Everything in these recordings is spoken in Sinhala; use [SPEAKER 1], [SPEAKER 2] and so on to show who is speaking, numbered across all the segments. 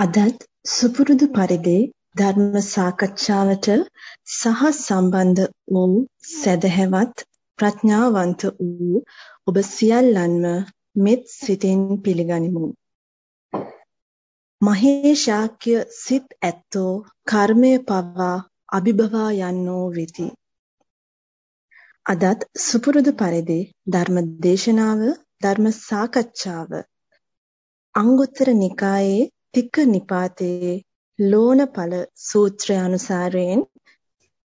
[SPEAKER 1] අදත් සුපුරුදු පරිදි ධර්ම සාකච්ඡාවට සහ සම්බන්ධ වූ සදහැවත් ප්‍රඥාවන්ත වූ ඔබ සියල්ලන්ම මෙත් සිතින් පිළිගනිමු. මහේශාක්‍ය සිත් ඇත්තෝ කර්මය පවා අභිභවා යන්නෝ වෙති. අදත් සුපුරුදු පරිදි ධර්ම දේශනාව ධර්ම සාකච්ඡාව අංගුත්තර නිකායේ තික නිපාතයේ ලෝණඵල සූත්‍රය අනුසාරයෙන්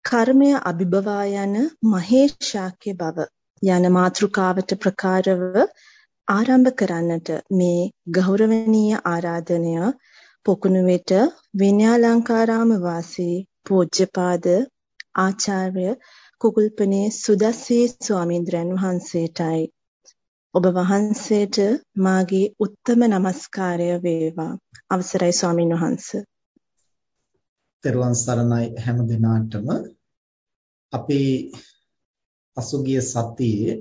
[SPEAKER 1] කර්මය අභිබවා යන මහේශාක්‍ය බව යන මාතෘකාවට ප්‍රකාරව ආරම්භ කරන්නට මේ ගෞරවනීය ආරාධනය පොකුණුවේට විනයාලංකාරාම වාසී පූජ්‍යපාද ආචාර්ය කුකුල්පනේ සුදස්සී ස්වාමීන්ද්‍රයන් වහන්සේටයි. ඔබ වහන්සේට මාගේ උත්තම নমස්කාරය වේවා. අවසරයි ස්වාමින් වහන්සේ.
[SPEAKER 2] තෙරුවන් සරණයි හැම දිනාටම අපි පසුගිය සතියේ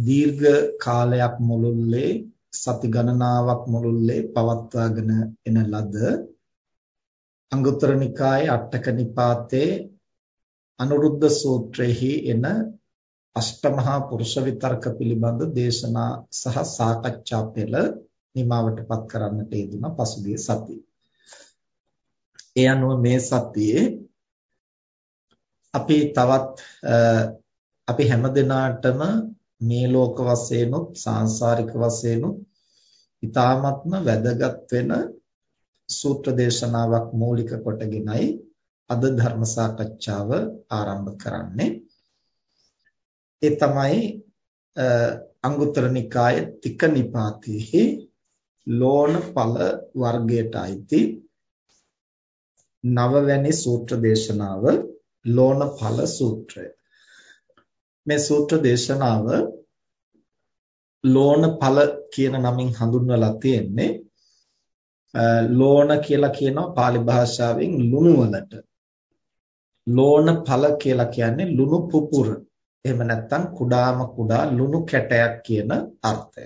[SPEAKER 2] දීර්ඝ කාලයක් මුළුල්ලේ සති ගණනාවක් මුළුල්ලේ පවත්වාගෙන එන ලද අංගුත්තර නිකායේ අටක නිපාතේ අනුරුද්ධ සූත්‍රයේහි එන අෂ්ටමහා පුරුෂ විතර්ක පිළිබඳ දේශනා සහ සාකච්ඡා පෙළ නිමාවටපත් කරන්නට යෙදුණා පසුගිය සතියේ. ඒ අනුව මේ සතියේ අපි තවත් අපි හැමදෙනාටම මේ ලෝක වශයෙන්ුත් සාංශාරික වශයෙන්ුත් ඊ타ත්ම වැදගත් වෙන සූත්‍ර දේශනාවක් මූලික කොටගෙනයි අද ධර්ම සාකච්ඡාව ආරම්භ කරන්නේ. ඒ තමයි අංගුත්තර නිකායේ තික නිපාතයේ ලෝණ ඵල වර්ගයට අයිති නවවැනි සූත්‍ර දේශනාව ලෝණ ඵල සූත්‍රය. මේ සූත්‍ර දේශනාව ලෝණ ඵල කියන නමින් හඳුන්වලා තියෙන්නේ ලෝණ කියලා කියනවා pāli භාෂාවෙන් ලුණු වලට. ලෝණ ඵල කියලා කියන්නේ ලුණු පුපුර. එහෙම නැත්නම් කුඩාම කුඩා ලුණු කැටයක් කියන අර්ථය.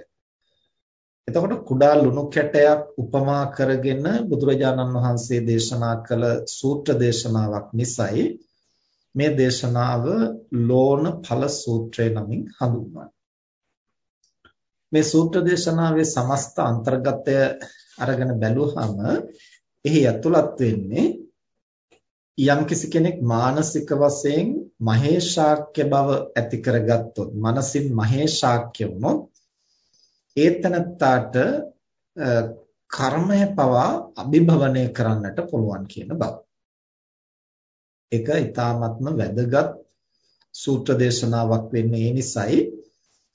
[SPEAKER 2] එතකොට කුඩා ලුණු කැටයක් උපමා කරගෙන බුදුරජාණන් වහන්සේ දේශනා කළ සූත්‍ර දේශනාවක් නිසායි මේ දේශනාව ලෝණ ඵල සූත්‍රය නමින් හඳුන්වන්නේ. මේ සූත්‍ර දේශනාවේ සමස්ත අන්තර්ගතය අරගෙන බැලුවහම එහි ඇතුළත් වෙන්නේ යම්කිසි කෙනෙක් මානසික වශයෙන් මහේශාක්‍ය බව ඇති කරගත්තොත් මනසින් මහේශාක්‍ය වුණොත් ඒතනත්තාට කර්මය පවා අභිභවනය කරන්නට පුළුවන් කියන බව. ඒක ඊ타ත්ම වැදගත් සූත්‍ර දේශනාවක් වෙන්නේ ඒ නිසායි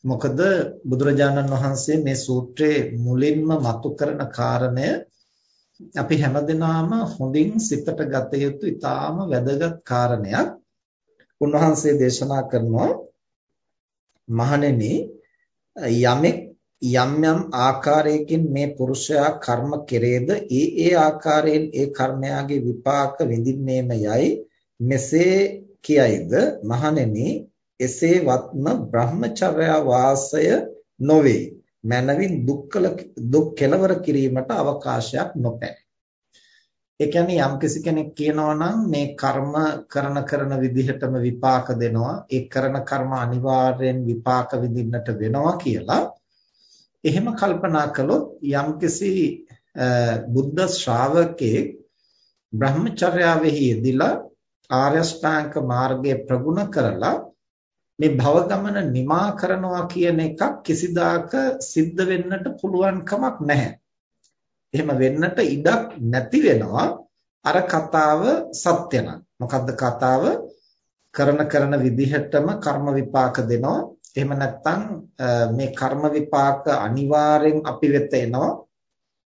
[SPEAKER 2] මොකද බුදුරජාණන් වහන්සේ මේ සූත්‍රයේ මුලින්ම මතු කරන කාරණය අපි හැමදෙනාම හොඳින් සිතට ගත යුතු ඊටාම වැදගත් කාරණයක් උන්වහන්සේ දේශනා කරනවා. මහණෙනි යමෙක් යම් යම් ආකාරයකින් මේ පුරුෂයා කර්ම කෙරේද ඒ ඒ ආකාරයෙන් ඒ කර්මයාගේ විපාක විඳින්නේම යයි. මෙසේ කියයිද? මහණෙනි එසේ වත්ම බ්‍රහ්මචර්යා වාසය නොවේ. මනවින් දුක්කල දුක් කෙලවර කිරීමට අවකාශයක් නොපැයි. ඒ කියන්නේ යම්කිසි කෙනෙක් කියනවා නම් මේ කර්ම කරන කරන විදිහටම විපාක දෙනවා ඒ කරන කර්ම අනිවාර්යෙන් විපාක විඳින්නට වෙනවා කියලා එහෙම කල්පනා කළොත් යම්කිසි බුද්ධ ශ්‍රාවකෙක් බ්‍රහ්මචර්යාවෙහි යෙදিলা ආර්ය ශ්‍රාංක මාර්ගය ප්‍රගුණ කරලා මේ භව ගමන නිමා කරනවා කියන එකක් කිසිදාක සිද්ධ වෙන්නට පුළුවන් කමක් නැහැ. එහෙම වෙන්නට ඉඩක් නැති වෙනවා අර කතාව සත්‍ය නම්. මොකද්ද කතාව? කරන කරන විදිහටම කර්ම විපාක දෙනවා. එහෙම නැත්නම් මේ කර්ම විපාක අනිවාර්යෙන් අපි වෙත එනවා.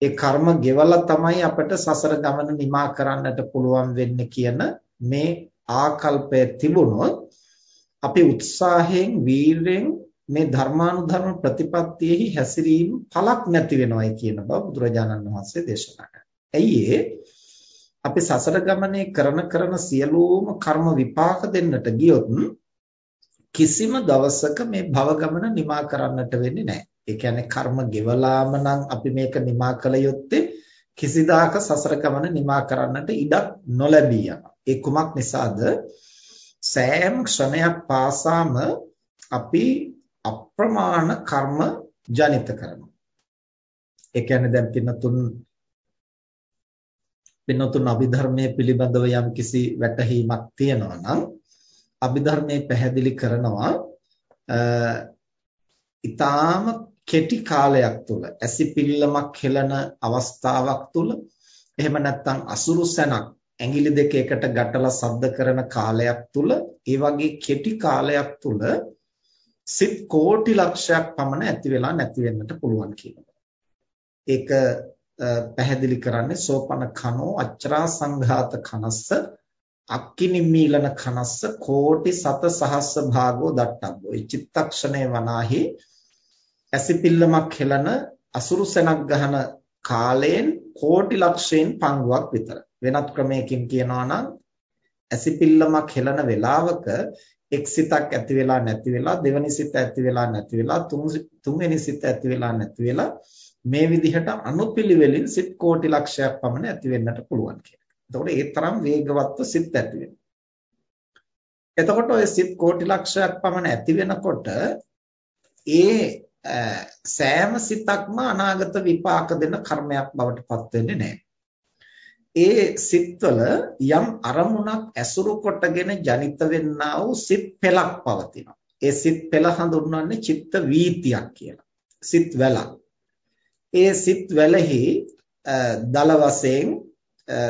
[SPEAKER 2] ඒ කර්ම ගෙවලා තමයි අපිට සසර ගමන නිමා කරන්නට පුළුවන් වෙන්නේ කියන මේ ආකල්පය තිබුණොත් අපි උත්සාහයෙන් වීරයෙන් මේ ධර්මානුධර්ම ප්‍රතිපත්තියෙහි හැසිරීම පළක් නැති වෙනවයි කියන බව බුදුරජාණන් වහන්සේ දේශනා කළා. ඇයි අපි සසර ගමනේ කරන කරන සියලුම කර්ම විපාක දෙන්නට ගියොත් කිසිම දවසක මේ භව ගමන නිමා කරන්නට වෙන්නේ නැහැ. ඒ කියන්නේ කර්ම ගෙවලාම නම් අපි මේක නිමා කළ යුත්තේ කිසිදාක සසර ගමන නිමා කරන්නට ඉඩක් නොලැබී යනවා. ඒ කුමක් නිසාද? සෑම ක්ෂණයක් පාසාම අපි අප්‍රමාණ කර්ම ජනිත කරනවා. ඒ කියන්නේ දැන් පින්නතුන් පින්නතුන් අභිධර්මයේ පිළිබඳව යම් කිසි වැටහීමක් තියෙනවා නම් අභිධර්මයේ පැහැදිලි කරනවා ඊටාම කෙටි කාලයක් තුල ඇසිපිල්ලමක් හෙලන අවස්ථාවක් තුල එහෙම නැත්නම් අසුරු සැනක් ඇඟිලි දෙක එකට ගැටලා සද්ද කරන කාලයක් තුල ඒ වගේ කෙටි කාලයක් තුල සිත් කෝටි ලක්ෂයක් පමණ ඇති වෙලා නැති වෙන්නට පුළුවන් කියනවා. ඒක පැහැදිලි කරන්නේ සෝපන කනෝ අච්චරා සංඝාත කනස්ස අක්කිනිමීලන කනස්ස කෝටි සත සහස්ස භාගෝ දට්ටබ්බෝ. මේ චිත්තක්ෂණේ වනාහි ඇසිපිල්ලමක් හෙලන අසුරු සෙනක් ගහන කාලයෙන් කෝටි ලක්ෂයෙන් පංගුවක් විතර. වෙනත් ක්‍රමයකින් කියනවා නම් ඇසිපිල්ලමක් හෙලන වෙලාවක එක් සිතක් ඇති වෙලා නැති වෙලා දෙවනි සිත ඇති වෙලා නැති වෙලා තුන්වෙනි සිත ඇති වෙලා නැති වෙලා මේ විදිහට අනුපිළිවෙලින් සිත් කෝටි ලක්ෂයක් පමණ ඇති වෙන්නට පුළුවන් කියලා. එතකොට ඒ තරම් වේගවත්ව සිත් ඇති වෙනවා. එතකොට ඔය සිත් කෝටි ලක්ෂයක් පමණ ඇති වෙනකොට ඒ සෑම සිතක්ම අනාගත විපාක දෙන කර්මයක් බවට පත් වෙන්නේ නැහැ. ඒ සිත්වල යම් අරමුණක් ඇසුරු කොටගෙන ජනිත වෙන්නා වූ සිත් පෙළක් පවතිනවා. ඒ සිත් පෙළ හඳුන්වන්නේ චිත්ත වීතියක් කියලා. සිත් වැලක්. ඒ සිත් වැලෙහි දල වශයෙන්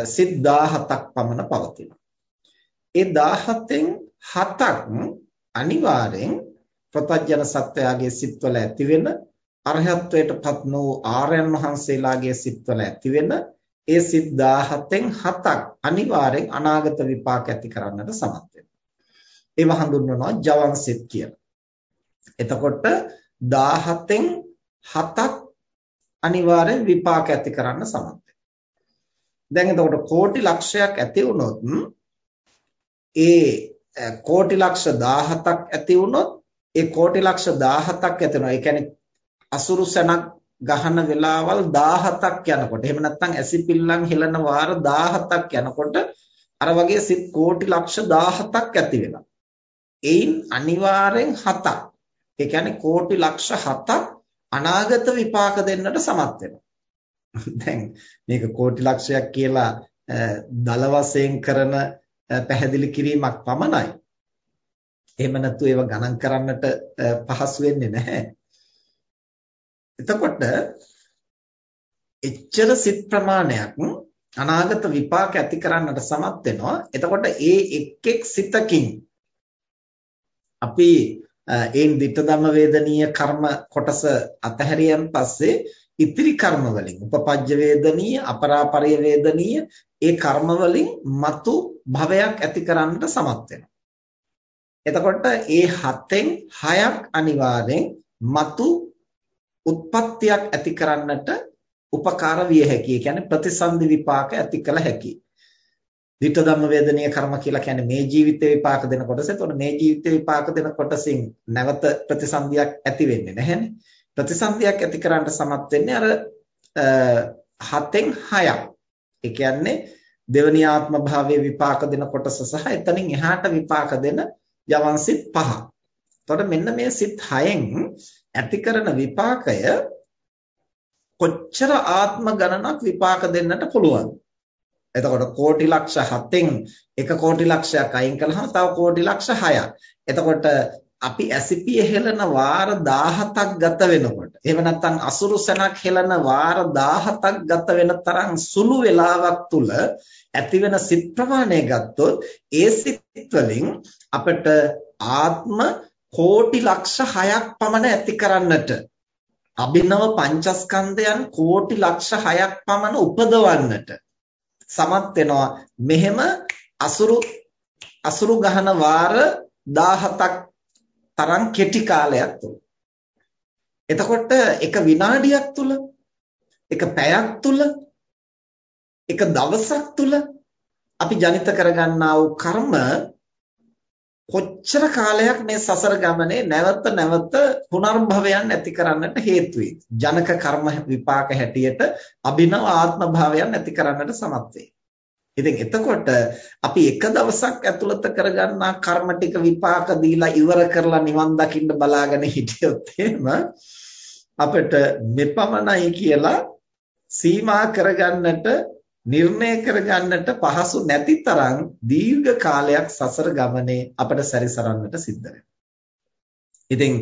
[SPEAKER 2] සිත් 17ක් පමණ පවතිනවා. ඒ 17න් 7ක් අනිවාර්යෙන් ප්‍රතඥ සත්වයාගේ සිත්වල ඇති වෙන අරහත්ත්වයටපත් වූ ආර්යයන් වහන්සේලාගේ සිත්වල ඇති වෙන ඒ සිත් 17න් 7ක් අනිවාර්යෙන් අනාගත විපාක ඇති කරන්නට සමත් වෙනවා. ඒව හඳුන්වනවා ජවන් සිත් කියලා. එතකොට 17න් 7ක් අනිවාර්යෙන් විපාක ඇති කරන්න සමත් දැන් එතකොට කෝටි ලක්ෂයක් ඇති වුණොත් ඒ කෝටි ලක්ෂ 17ක් ඇති වුණොත් ඒ කෝටි ලක්ෂ 17ක් ඇති වෙනවා. ඒ කියන්නේ අසුරු සනක් ගහන වෙලාවල් 17ක් යනකොට එහෙම නැත්නම් ඇසිපිල්ලම් හෙලන වාර 17ක් යනකොට අර වගේ සිත් කෝටි ලක්ෂ 17ක් ඇති වෙනවා. එයින් අනිවාර්යෙන් 7ක්. ඒ කියන්නේ කෝටි ලක්ෂ 7ක් අනාගත විපාක දෙන්නට සමත් වෙනවා. දැන් මේක කෝටි ලක්ෂයක් කියලා දල වශයෙන් කරන පැහැදිලි කිරීමක් පමණයි. එහෙම නැතු ඒව ගණන් කරන්නට පහසු වෙන්නේ නැහැ. එතකොට එච්චර සිත් ප්‍රමාණයක් අනාගත විපාක ඇති කරන්නට සමත් වෙනවා. එතකොට ඒ එක් එක් සිතකින් අපි ඒන් ditta ධම්ම වේදනීය කර්ම කොටස අතහැරියන් පස්සේ ඉතිරි කර්ම වලින් උපපජ්ජ වේදනීය අපරාපරය වේදනීය ඒ කර්ම වලින් మතු භවයක් ඇති කරන්නට සමත් වෙනවා. එතකොට ඒ හතෙන් හයක් අනිවාර්යෙන් మතු උත්පත්තියක් ඇති කරන්නට උපකාර විය හැකියි. ඒ කියන්නේ ප්‍රතිසන්දි විපාක ඇති කළ හැකියි. ditta ධම්ම වේදනීය කර්ම කියලා කියන්නේ මේ ජීවිතේ විපාක දෙන කොටස. එතකොට මේ ජීවිතේ විපාක දෙන කොටසින් නැවත ප්‍රතිසන්දියක් ඇති වෙන්නේ නැහැනේ. ප්‍රතිසන්දියක් ඇති කරන්න සමත් වෙන්නේ අර හතෙන් හයක්. ඒ කියන්නේ දෙවනි ආත්ම භාවයේ විපාක දෙන කොටස සහ එතනින් එහාට විපාක දෙන යවන් සිත් පහ. එතකොට මෙන්න මේ සිත් හයෙන් ඇති කරන විපාකය කොච්චර ආත්ම ගණනක් විපාක දෙන්නට පුළුවන්ද? එතකොට කෝටි ලක්ෂ 7න් එක කෝටි ලක්ෂයක් අයින් කළාම තව කෝටි ලක්ෂ 6ක්. එතකොට අපි ඇසිපිය හෙලන වාර 17ක් ගත වෙනකොට එහෙම නැත්නම් අසුරු සැනක් හෙලන වාර 17ක් ගත වෙන තරම් සුළු වේලාවක් තුල ඇතිවෙන සිත් ප්‍රමාණය ගත්තොත් ඒ සිත් වලින් අපිට ආත්ම කෝටි ලක්ෂ 6ක් පමණ ඇති කරන්නට. අභිනව පංචස්කන්ධයන් කෝටි ලක්ෂ 6ක් පමණ උපදවන්නට. සමත් වෙනවා. මෙහෙම අසුරු අසුරු ගහන වාර 17ක් තරම් කෙටි කාලයක් තුල. එතකොට එක විනාඩියක් තුල එක පැයක් තුල එක දවසක් තුල අපි ජනිත කරගන්නා වූ කර්ම කොච්චර කාලයක් මේ සසර ගමනේ නැවත නැවත පුනර්භවයන් ඇති කරන්නට හේතු ජනක කර්ම විපාක හැටියට අභිනව ආත්ම භාවයන් ඇති කරන්නට සමත් ඉතින් එතකොට අපි එක දවසක් ඇතුළත කරගන්නා කර්ම ටික විපාක දීලා ඉවර කරලා නිවන් දකින්න බලාගෙන හිටියොත් එහෙම අපිට මෙපමණයි කියලා සීමා කරගන්නට නිර්ණය කරගන්නට පහසු නැති තරම් දීර්ඝ කාලයක් සසර ගමනේ අපට සැරිසරන්නට සිද්ධ වෙනවා. ඉතින්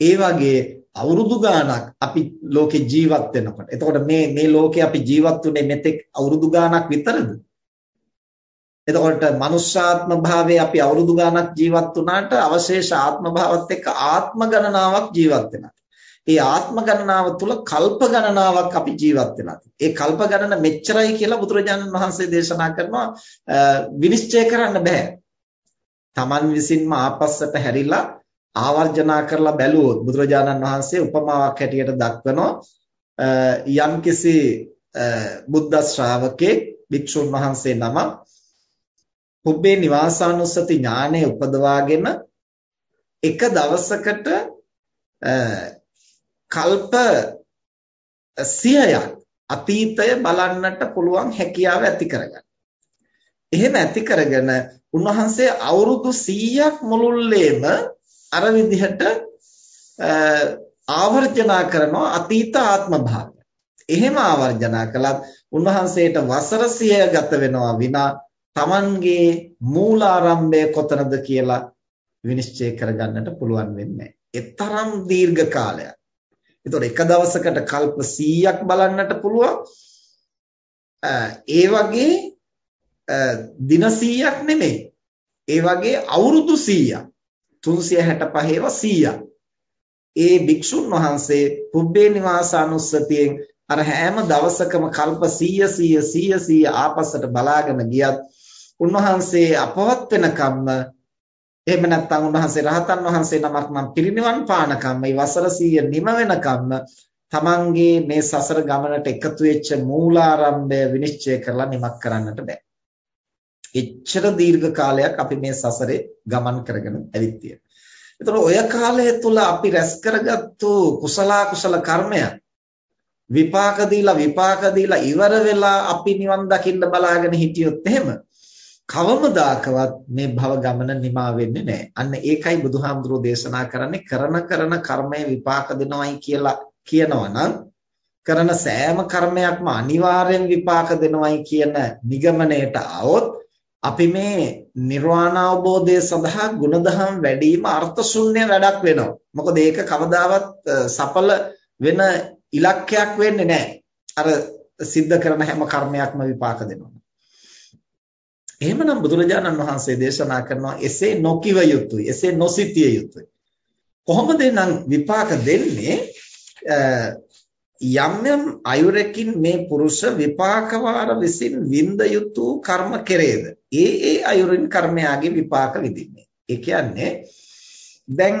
[SPEAKER 2] ඒ වගේ අවුරුදු ගාණක් අපි ලෝකේ ජීවත් වෙනකොට එතකොට මේ මේ ලෝකේ අපි ජීවත් වුනේ මෙතෙක් අවුරුදු ගාණක් විතරද? එතකොට මනුෂ්‍යාත්ම භාවයේ අපි අවුරුදු ගාණක් ජීවත් වුණාට අවශේෂ ආත්ම භාවත් එක්ක ආත්ම ගණනාවක් ජීවත් වෙනවා. ඒ ආත්ම ගණනාව තුල කල්ප ගණනාවක් අපි ජීවත් වෙලා ඒ කල්ප ගණන මෙච්චරයි කියලා බුදුරජාණන් වහන්සේ දේශනා කරනවා. විනිශ්චය කරන්න බෑ. Taman විසින්ම ආපස්සට හැරිලා ආවර්ජනා කරලා බැලුවොත් බුදුරජාණන් වහන්සේ උපමාවක් හැටියට දක්වනවා. යම්කිසි බුද්ධ ශ්‍රාවකෙක් භික්ෂුන් වහන්සේ නම පුබ්බේ නිවාසානුස්සති ඥානය උපදවාගෙන එක දවසකට කල්ප 100ක් අතීතය බලන්නට පුළුවන් හැකියාව ඇති කරගන්න. එහෙම ඇති කරගෙන උන්වහන්සේ අවුරුදු 100ක් මුළුල්ලේම අර විදිහට ආවර්ජනා කරනවා අතීත ආත්ම භාවය. එහෙම ආවර්ජනා කළත් උන්වහන්සේට වසර 100 ගත වෙනවා විනා Tamanගේ මූලාරම්භය කොතනද කියලා විනිශ්චය කරගන්නට පුළුවන් වෙන්නේ නැහැ. ඒ තරම් දීර්ඝ කාලයක්. එතකොට එක දවසකට කල්ප 100ක් බලන්නට පුළුවන්. ඒ වගේ දින 100ක් නෙමෙයි. ඒ වගේ අවුරුදු 100ක් 365ව 100ක්. ඒ භික්ෂුන් වහන්සේ පුබ්බේ නිවාසානුස්සතියෙන් අර හැම දවසකම කල්ප 100 100 100 100 ආපස්සට බලාගෙන ගියත් උන්වහන්සේ අපවත් වෙනකම්ම එහෙම නැත්නම් උන්වහන්සේ රහතන් වහන්සේ නමක් නම් පිරිනිවන් පානකම් මේ වසර 100 නිම වෙනකම්ම තමන්ගේ මේ සසර ගමනට එකතු වෙච්ච මූලාරම්භය විනිශ්චය කරලා නිමක් කරන්නට බෑ. එච්චර දීර්ඝ කාලයක් අපි මේ සසරේ ගමන් කරගෙන ඇවිත් තියෙනවා. ඒතර ඔය කාලය තුල අපි රැස් කරගත්තු කුසල කුසල කර්මයන් විපාක දීලා විපාක දීලා ඉවර වෙලා අපි නිවන් දකින්න බලාගෙන හිටියොත් එහෙම කවමදාකවත් මේ භව ගමන නිමා වෙන්නේ නැහැ. අන්න ඒකයි බුදුහාමුදුරෝ දේශනා කරන්නේ කරන කරන කර්මය විපාක දෙනවයි කියලා කියනවා කරන සෑම කර්මයක්ම අනිවාර්යෙන් විපාක දෙනවයි කියන නිගමනයට આવොත් අපි මේ නිර්වාණ අවබෝධය සඳහා ගුණධම් වැඩිම අර්ථ ශූන්‍ය වැඩක් වෙනවා. මොකද ඒක කවදාවත් සඵල වෙන ඉලක්කයක් වෙන්නේ නැහැ. අර සිද්ධ කරන හැම කර්මයක්ම විපාක දෙනවා. එහෙමනම් බුදුරජාණන් වහන්සේ දේශනා කරනවා එසේ නොකිව යුතුයි එසේ නොසිතිය යුතුයි. කොහොමද නම් විපාක දෙන්නේ? යම් යම් අයුරකින් මේ පුරුෂ විපාක වාර විසින් විඳ යුතු කර්ම කෙරේද? ඒ ඒ අයුරින් කර්මයාගේ විපාක විඳින්නේ. ඒ කියන්නේ දැන්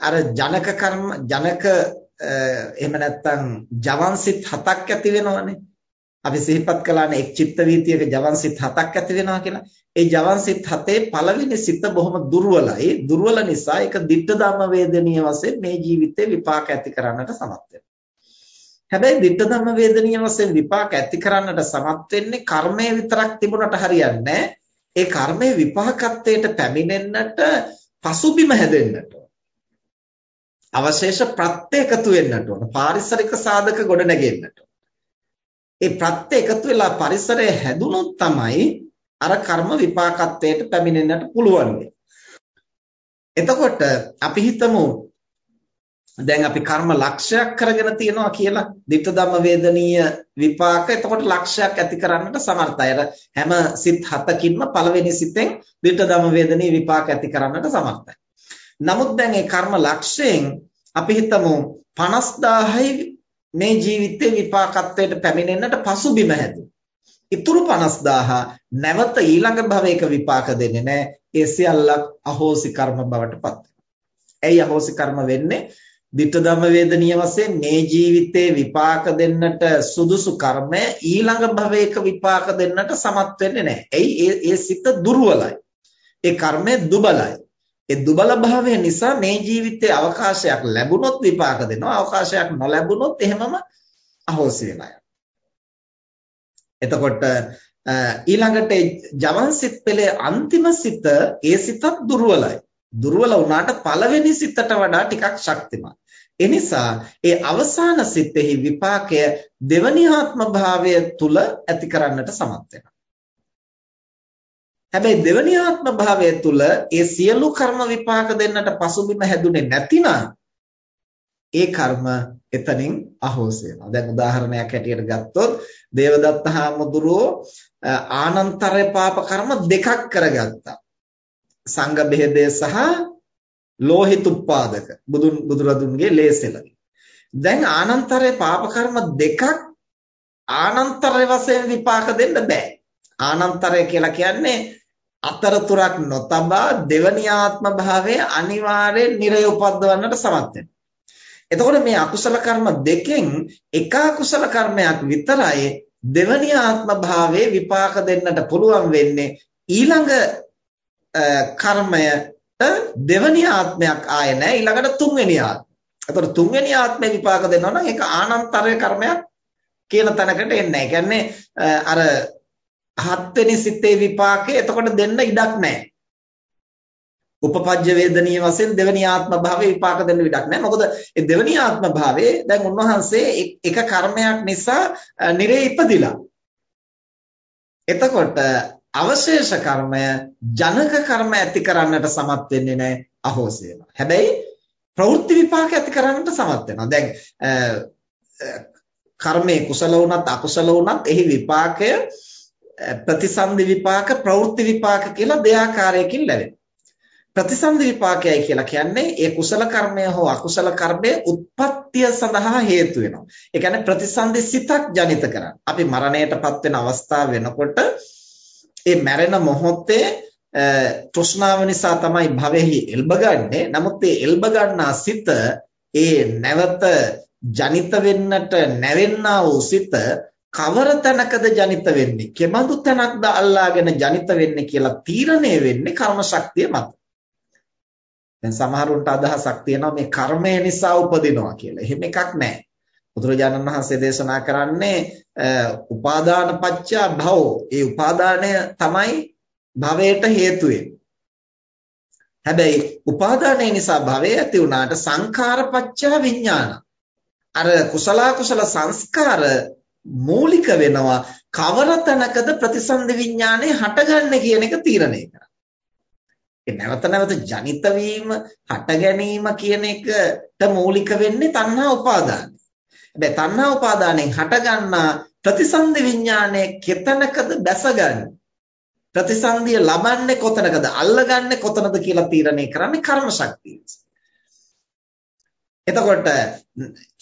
[SPEAKER 2] අර ජනක කර්ම ජනක එහෙම නැත්නම් ජවන්සිත හතක් ඇති වෙනවනේ. අපි සිහිපත් කළානේ එක් චිත්ත වීතියක ජවන් සිත් හතක් ඇති වෙනවා කියලා. ඒ ජවන් සිත් හතේ පළවෙනි සිත බොහොම දුර්වලයි. දුර්වල නිසා ඒක ditta ධම්ම වේදනීය වශයෙන් මේ ජීවිතේ විපාක ඇති කරන්නට සමත් හැබැයි ditta ධම්ම වේදනීය වශයෙන් විපාක ඇති කරන්නට සමත් වෙන්නේ කර්මය විතරක් තිබුණට හරියන්නේ ඒ කර්මයේ විපාකත්වයට පැමිණෙන්නට පසුබිම හැදෙන්නට අවශේෂ ප්‍රත්‍ය එකතු වෙන්නට ඕන. පාරිසරික සාධක ගොඩ නැගෙන්නට ඕන. ඒ ප්‍රත්‍ය එකතු වෙලා පරිසරය හැදුනොත් තමයි අර කර්ම විපාකත්වයට පැමිණෙන්නට පුළුවන් එතකොට අපි හිතමු දැන් අපි කර්ම ලක්ෂයක් කරගෙන තියනවා කියලා ditta ධම්ම වේදනීය විපාක එතකොට ලක්ෂයක් ඇති කරන්නට සමර්ථයි. අර හැම සිත් හතකින්ම පළවෙනි සිතෙන් ditta ධම්ම වේදනීය විපාක ඇති කරන්නට සමර්ථයි. නමුත් දැන් මේ කර්ම ලක්ෂයෙන් අපි හිතමු 50000යි මේ ජීවිතේ විපාකත්වයට පැමිණෙන්නට පසුබිම හැදුවා. ඉතුරු 50000 නැවත ඊළඟ භවයක විපාක දෙන්නේ නැහැ. ඒ සියල්ලක් අහෝසි කර්ම බවට පත් ඇයි අහෝසි කර්ම වෙන්නේ? ditta dhamma vedaniya වශයෙන් මේ ජීවිතේ විපාක දෙන්නට සුදුසු කර්මය ඊළඟ භවයක විපාක දෙන්නට සමත් වෙන්නේ නැහැ. ඇයි ඒ ඒ සිත දුර්වලයි. ඒ කර්මය දුබලයි. ඒ දුබල භාවය නිසා මේ ජීවිතයේ අවකාශයක් ලැබුණොත් විපාක දෙනවා. අවකාශයක් නොලැබුණොත් එහෙමම අහෝසි වෙනවා. එතකොට ඊළඟට ජවන් සිත් පෙළේ අන්තිම සිත ඒ සිතත් දුර්වලයි. දුර්වල වුණාට පළවෙනි සිතට වඩා ටිකක් ශක්තිමත්. ඒ නිසා ඒ අවසාන සිතෙහි විපාකය දෙවනි ආත්ම භාවය තුල ඇති කරන්නට සමත් වෙනවා. හැබැයි දෙවනි ආත්ම භාවය තුල ඒ සියලු කර්ම විපාක දෙන්නට පසුබිම හැදුනේ නැතිනම් ඒ කර්ම එතනින් අහෝසි වෙනවා. දැන් උදාහරණයක් හැටියට ගත්තොත් දේවදත්ත හාමුදුරුවෝ ආනන්තරේ පාප කර්ම දෙකක් කරගත්තා. සංඝ බෙහෙදය සහ ලෝහිත උප්පාදක බුදුන් බුදුරදුන්ගේ ලේසෙලවි. දැන් ආනන්තරේ පාප කර්ම දෙකක් ආනන්තරේ වශයෙන් විපාක දෙන්න බෑ. ආනන්තරය කියලා කියන්නේ අතරතුරක් නොතබා දෙවනි ආත්ම භාවයේ අනිවාර්යෙන් නිරය උපද්දවන්නට සමත් වෙනවා. එතකොට මේ අකුසල කර්ම දෙකෙන් එක අකුසල කර්මයක් විතරයි දෙවනි ආත්ම භාවයේ විපාක දෙන්නට පුළුවන් වෙන්නේ ඊළඟ කර්මයට දෙවනි ආත්මයක් ආයේ නැහැ ඊළඟට තුන්වෙනි ආත්මය. එතකොට තුන්වෙනි ආත්මේ විපාක දෙනවා නම් ඒක ආනන්තරය කර්මයක් කියන තැනකට එන්නේ නැහැ. ඒ කියන්නේ අර හත්වෙනි සිතේ විපාකේ එතකොට දෙන්න ඉඩක් නැහැ. උපපජ්ජ වේදනීය වශයෙන් දෙවෙනි ආත්ම භාවයේ විපාක දෙන්න ඉඩක් නැහැ. මොකද ඒ දෙවෙනි ආත්ම භාවයේ දැන් උන්වහන්සේ එක කර්මයක් නිසා නිරේ ඉපදිලා. එතකොට අවශේෂ කර්මය ජනක කර්ම ඇති කරන්නට සමත් වෙන්නේ නැහැ අහෝසි වෙනවා. හැබැයි ප්‍රවෘත්ති විපාක ඇති කරන්නට සමත් වෙනවා. දැන් කර්මයේ කුසල වුණත් අකුසල වුණත් එහි විපාකය ප්‍රතිසන්දි විපාක ප්‍රවෘත්ති විපාක කියලා දෙආකාරයකින් ලැබෙනවා. ප්‍රතිසන්දි විපාකයයි කියලා කියන්නේ ඒ කුසල කර්මය හෝ අකුසල කර්මයේ උත්පත්තිය සඳහා හේතු වෙනවා. ඒ කියන්නේ ප්‍රතිසන්දි සිතක් ජනිත කරන්නේ. අපි මරණයටපත් වෙන අවස්ථාව වෙනකොට ඒ මැරෙන මොහොතේ තෘෂ්ණාව නිසා තමයි භවෙහි එල්බගන්නේ. නමුත් ඒ එල්බ ගන්නා සිත ඒ නැවත ජනිත වෙන්නට නැවෙන්නා වූ සිත කවර තැනකද ජනිත වෙන්නේ? කෙබඳු තැනක්ද අල්ලාගෙන ජනිත වෙන්නේ කියලා තීරණය වෙන්නේ කර්ම ශක්තිය මත. දැන් සමහරුන්ට අදහසක් තියෙනවා මේ කර්මය නිසා උපදිනවා කියලා. එහෙම එකක් නැහැ. බුදුරජාණන් වහන්සේ දේශනා කරන්නේ උපාදාන පත්‍ය භව. ඒ උපාදානය තමයි භවයට හේතු හැබැයි උපාදානය නිසා භවය ඇති වුණාට සංඛාර පත්‍ය විඥාන. අර කුසල කුසල සංස්කාර මූලික වෙනවා කවර තැනකද ප්‍රතිසන්දි විඥානය හටගන්නේ කියන එක තීරණය කරන්නේ. ඒ නැවත නැවත ජනිත වීම, හට ගැනීම කියන එකට මූලික වෙන්නේ තණ්හා උපාදානයි. හැබැයි තණ්හා උපාදානයෙන් හටගන්නා ප්‍රතිසන්දි විඥානයේ කෙතනකද දැසගන්නේ? ප්‍රතිසන්දිය ලබන්නේ කොතනකද? අල්ලගන්නේ කොතනද කියලා තීරණය කරන්නේ කර්ම ශක්තිය. එතකොට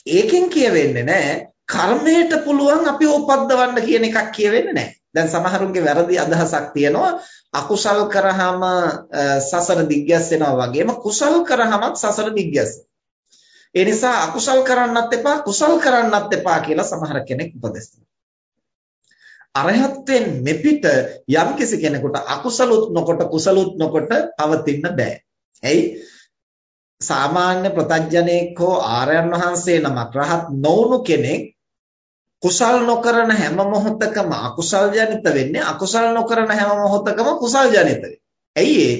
[SPEAKER 2] ඒකෙන් කියවෙන්නේ නැහැ කර්මයට පුළුවන් අපි උපද්දවන්න කියන එකක් කියවෙන්නේ නැහැ. දැන් සමහරුන්ගේ වැරදි අදහසක් තියෙනවා අකුසල් කරාම සසර දිග්ගැස්සෙනවා වගේම කුසල් කරාමත් සසර දිග්ගැස්සෙනවා. ඒ නිසා අකුසල් කරන්නත් එපා කුසල් කරන්නත් එපා කියලා සමහර කෙනෙක් උපදෙස් අරහත්යෙන් මෙපිට යම්කිසි කෙනෙකුට අකුසලුත් නොකොට කුසලුත් නොකොට පවතින්න බෑ. ඇයි? සාමාන්‍ය ප්‍රතඥයෙක් හෝ ආර්යයන් වහන්සේ නමක් රහත් නොවුණු කෙනෙක් කුසල් නොකරන හැම මොහොතකම අකුසල් ජනිත වෙන්නේ අකුසල් නොකරන හැම මොහොතකම කුසල් ජනිත වෙන්නේ. ඇයි ඒ?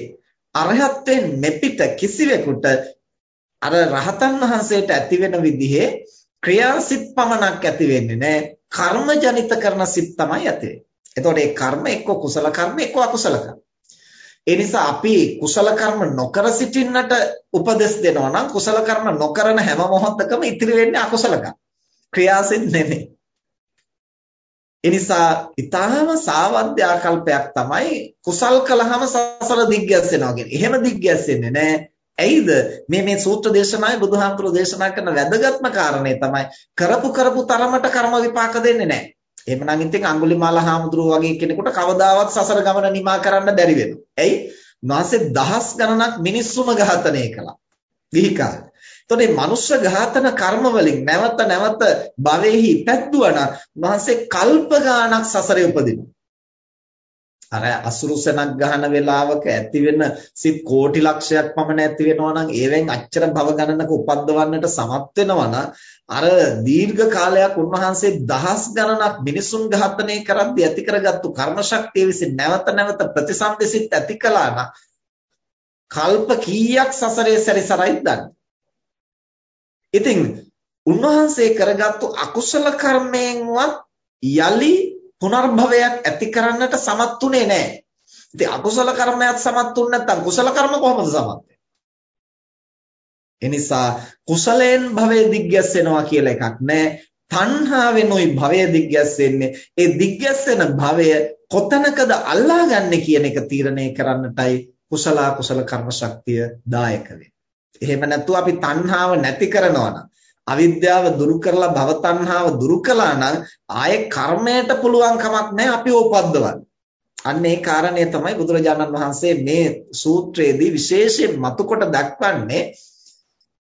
[SPEAKER 2] අරහත්යෙන් මෙපිට කිසිවෙකුට අර රහතන් වහන්සේට ඇති වෙන විදිහේ ක්‍රියාසිත පමණක් ඇති වෙන්නේ නැහැ. කර්ම ජනිත කරන සිත් තමයි ඇති වෙන්නේ. එතකොට ඒ කර්ම එක්ක කුසල කර්ම එක්ක අකුසල කර්ම. ඒ නිසා අපි කුසල කර්ම නොකර සිටින්නට උපදෙස් දෙනවා නම් කුසල කර්ම නොකරන හැම මොහොතකම ඉතිරි වෙන්නේ අකුසල කර්ම. ක්‍රියාසිත නෙමෙයි. එනිසා ඊටාම සාවද්‍ය ආකල්පයක් තමයි කුසල් කළාම සසර දිග්ගැස්සෙනවා කියන්නේ. එහෙම දිග්ගැස්සෙන්නේ නැහැ. ඇයිද මේ මේ සූත්‍ර දේශනාවේ බුදුහාමුදුරෝ දේශනා කරන වැදගත්ම කාරණේ තමයි කරපු කරපු තරමට කර්ම විපාක දෙන්නේ නැහැ. එහෙමනම් ඉතින් අඟුලිමාල හාමුදුරුවෝ වගේ කෙනෙකුට කවදාවත් සසර ගමන නිමා කරන්න බැරි වෙනවා. ඇයි? උන්වහන්සේ දහස් ගණනක් මිනිස්සුම ඝාතනය කළා. ගිහි කාලේ. එතකොට මේ මනුෂ්‍ය ඝාතන කර්ම වලින් නැවත නැවත භවෙහි පැද්දුවා නම් උන්වහන්සේ කල්ප ගාණක් සසරේ උපදිනවා. අර අසුරුසනක් ගහන වෙලාවක ඇති වෙන සිත් කෝටි ලක්ෂයක් පමණ ඇති වෙනවා නම් ඒවෙන් අච්චර භව ගණනක උපද්දවන්නට සමත් වෙනවා නම් අර දීර්ඝ කාලයක් උන්වහන්සේ දහස් ගණනක් මිනිසුන් ඝාතනය කරද්දී ඇති කරගත්තු කර්ම ශක්තිය විසින් නැවත නැවත ප්‍රතිසන්දෙසිත ඇති කළා නම් කල්ප කීයක් සසරේ සැරිසරයිද දන්නේ. ඉතින් උන්වහන්සේ කරගත්තු අකුසල කර්මයෙන්වත් යලි පුනර්භවයක් ඇති කරන්නට සමත් උනේ නැහැ. ඉතින් අකුසල කර්මයක් සමත් උන්නේ නැත්නම් කුසල කර්ම කොහොමද සමත් වෙන්නේ? එනිසා කුසලයෙන් භවයේ දිග්ගැස්සෙනවා කියලා එකක් නැහැ. තණ්හාවෙනුයි භවය දිග්ගැස්සෙන්නේ. ඒ දිග්ගැස්සෙන භවය කොතනකද අල්ලාගන්නේ කියන එක තීරණය කරන්නටයි කුසල කුසල කර්ම ශක්තිය දායක වෙන්නේ. එහෙම නැත්නම් අපි තණ්හාව නැති කරනවා නම් අවිද්‍යාව දුරු කරලා භව තණ්හාව දුරු කළා නම් ආයේ කර්මයට පුළුවන් කමක් නැහැ අපි උපද්දවන්න. අන්න ඒ කාරණය තමයි බුදුරජාණන් වහන්සේ මේ සූත්‍රයේදී විශේෂයෙන් මතුකොට දක්වන්නේ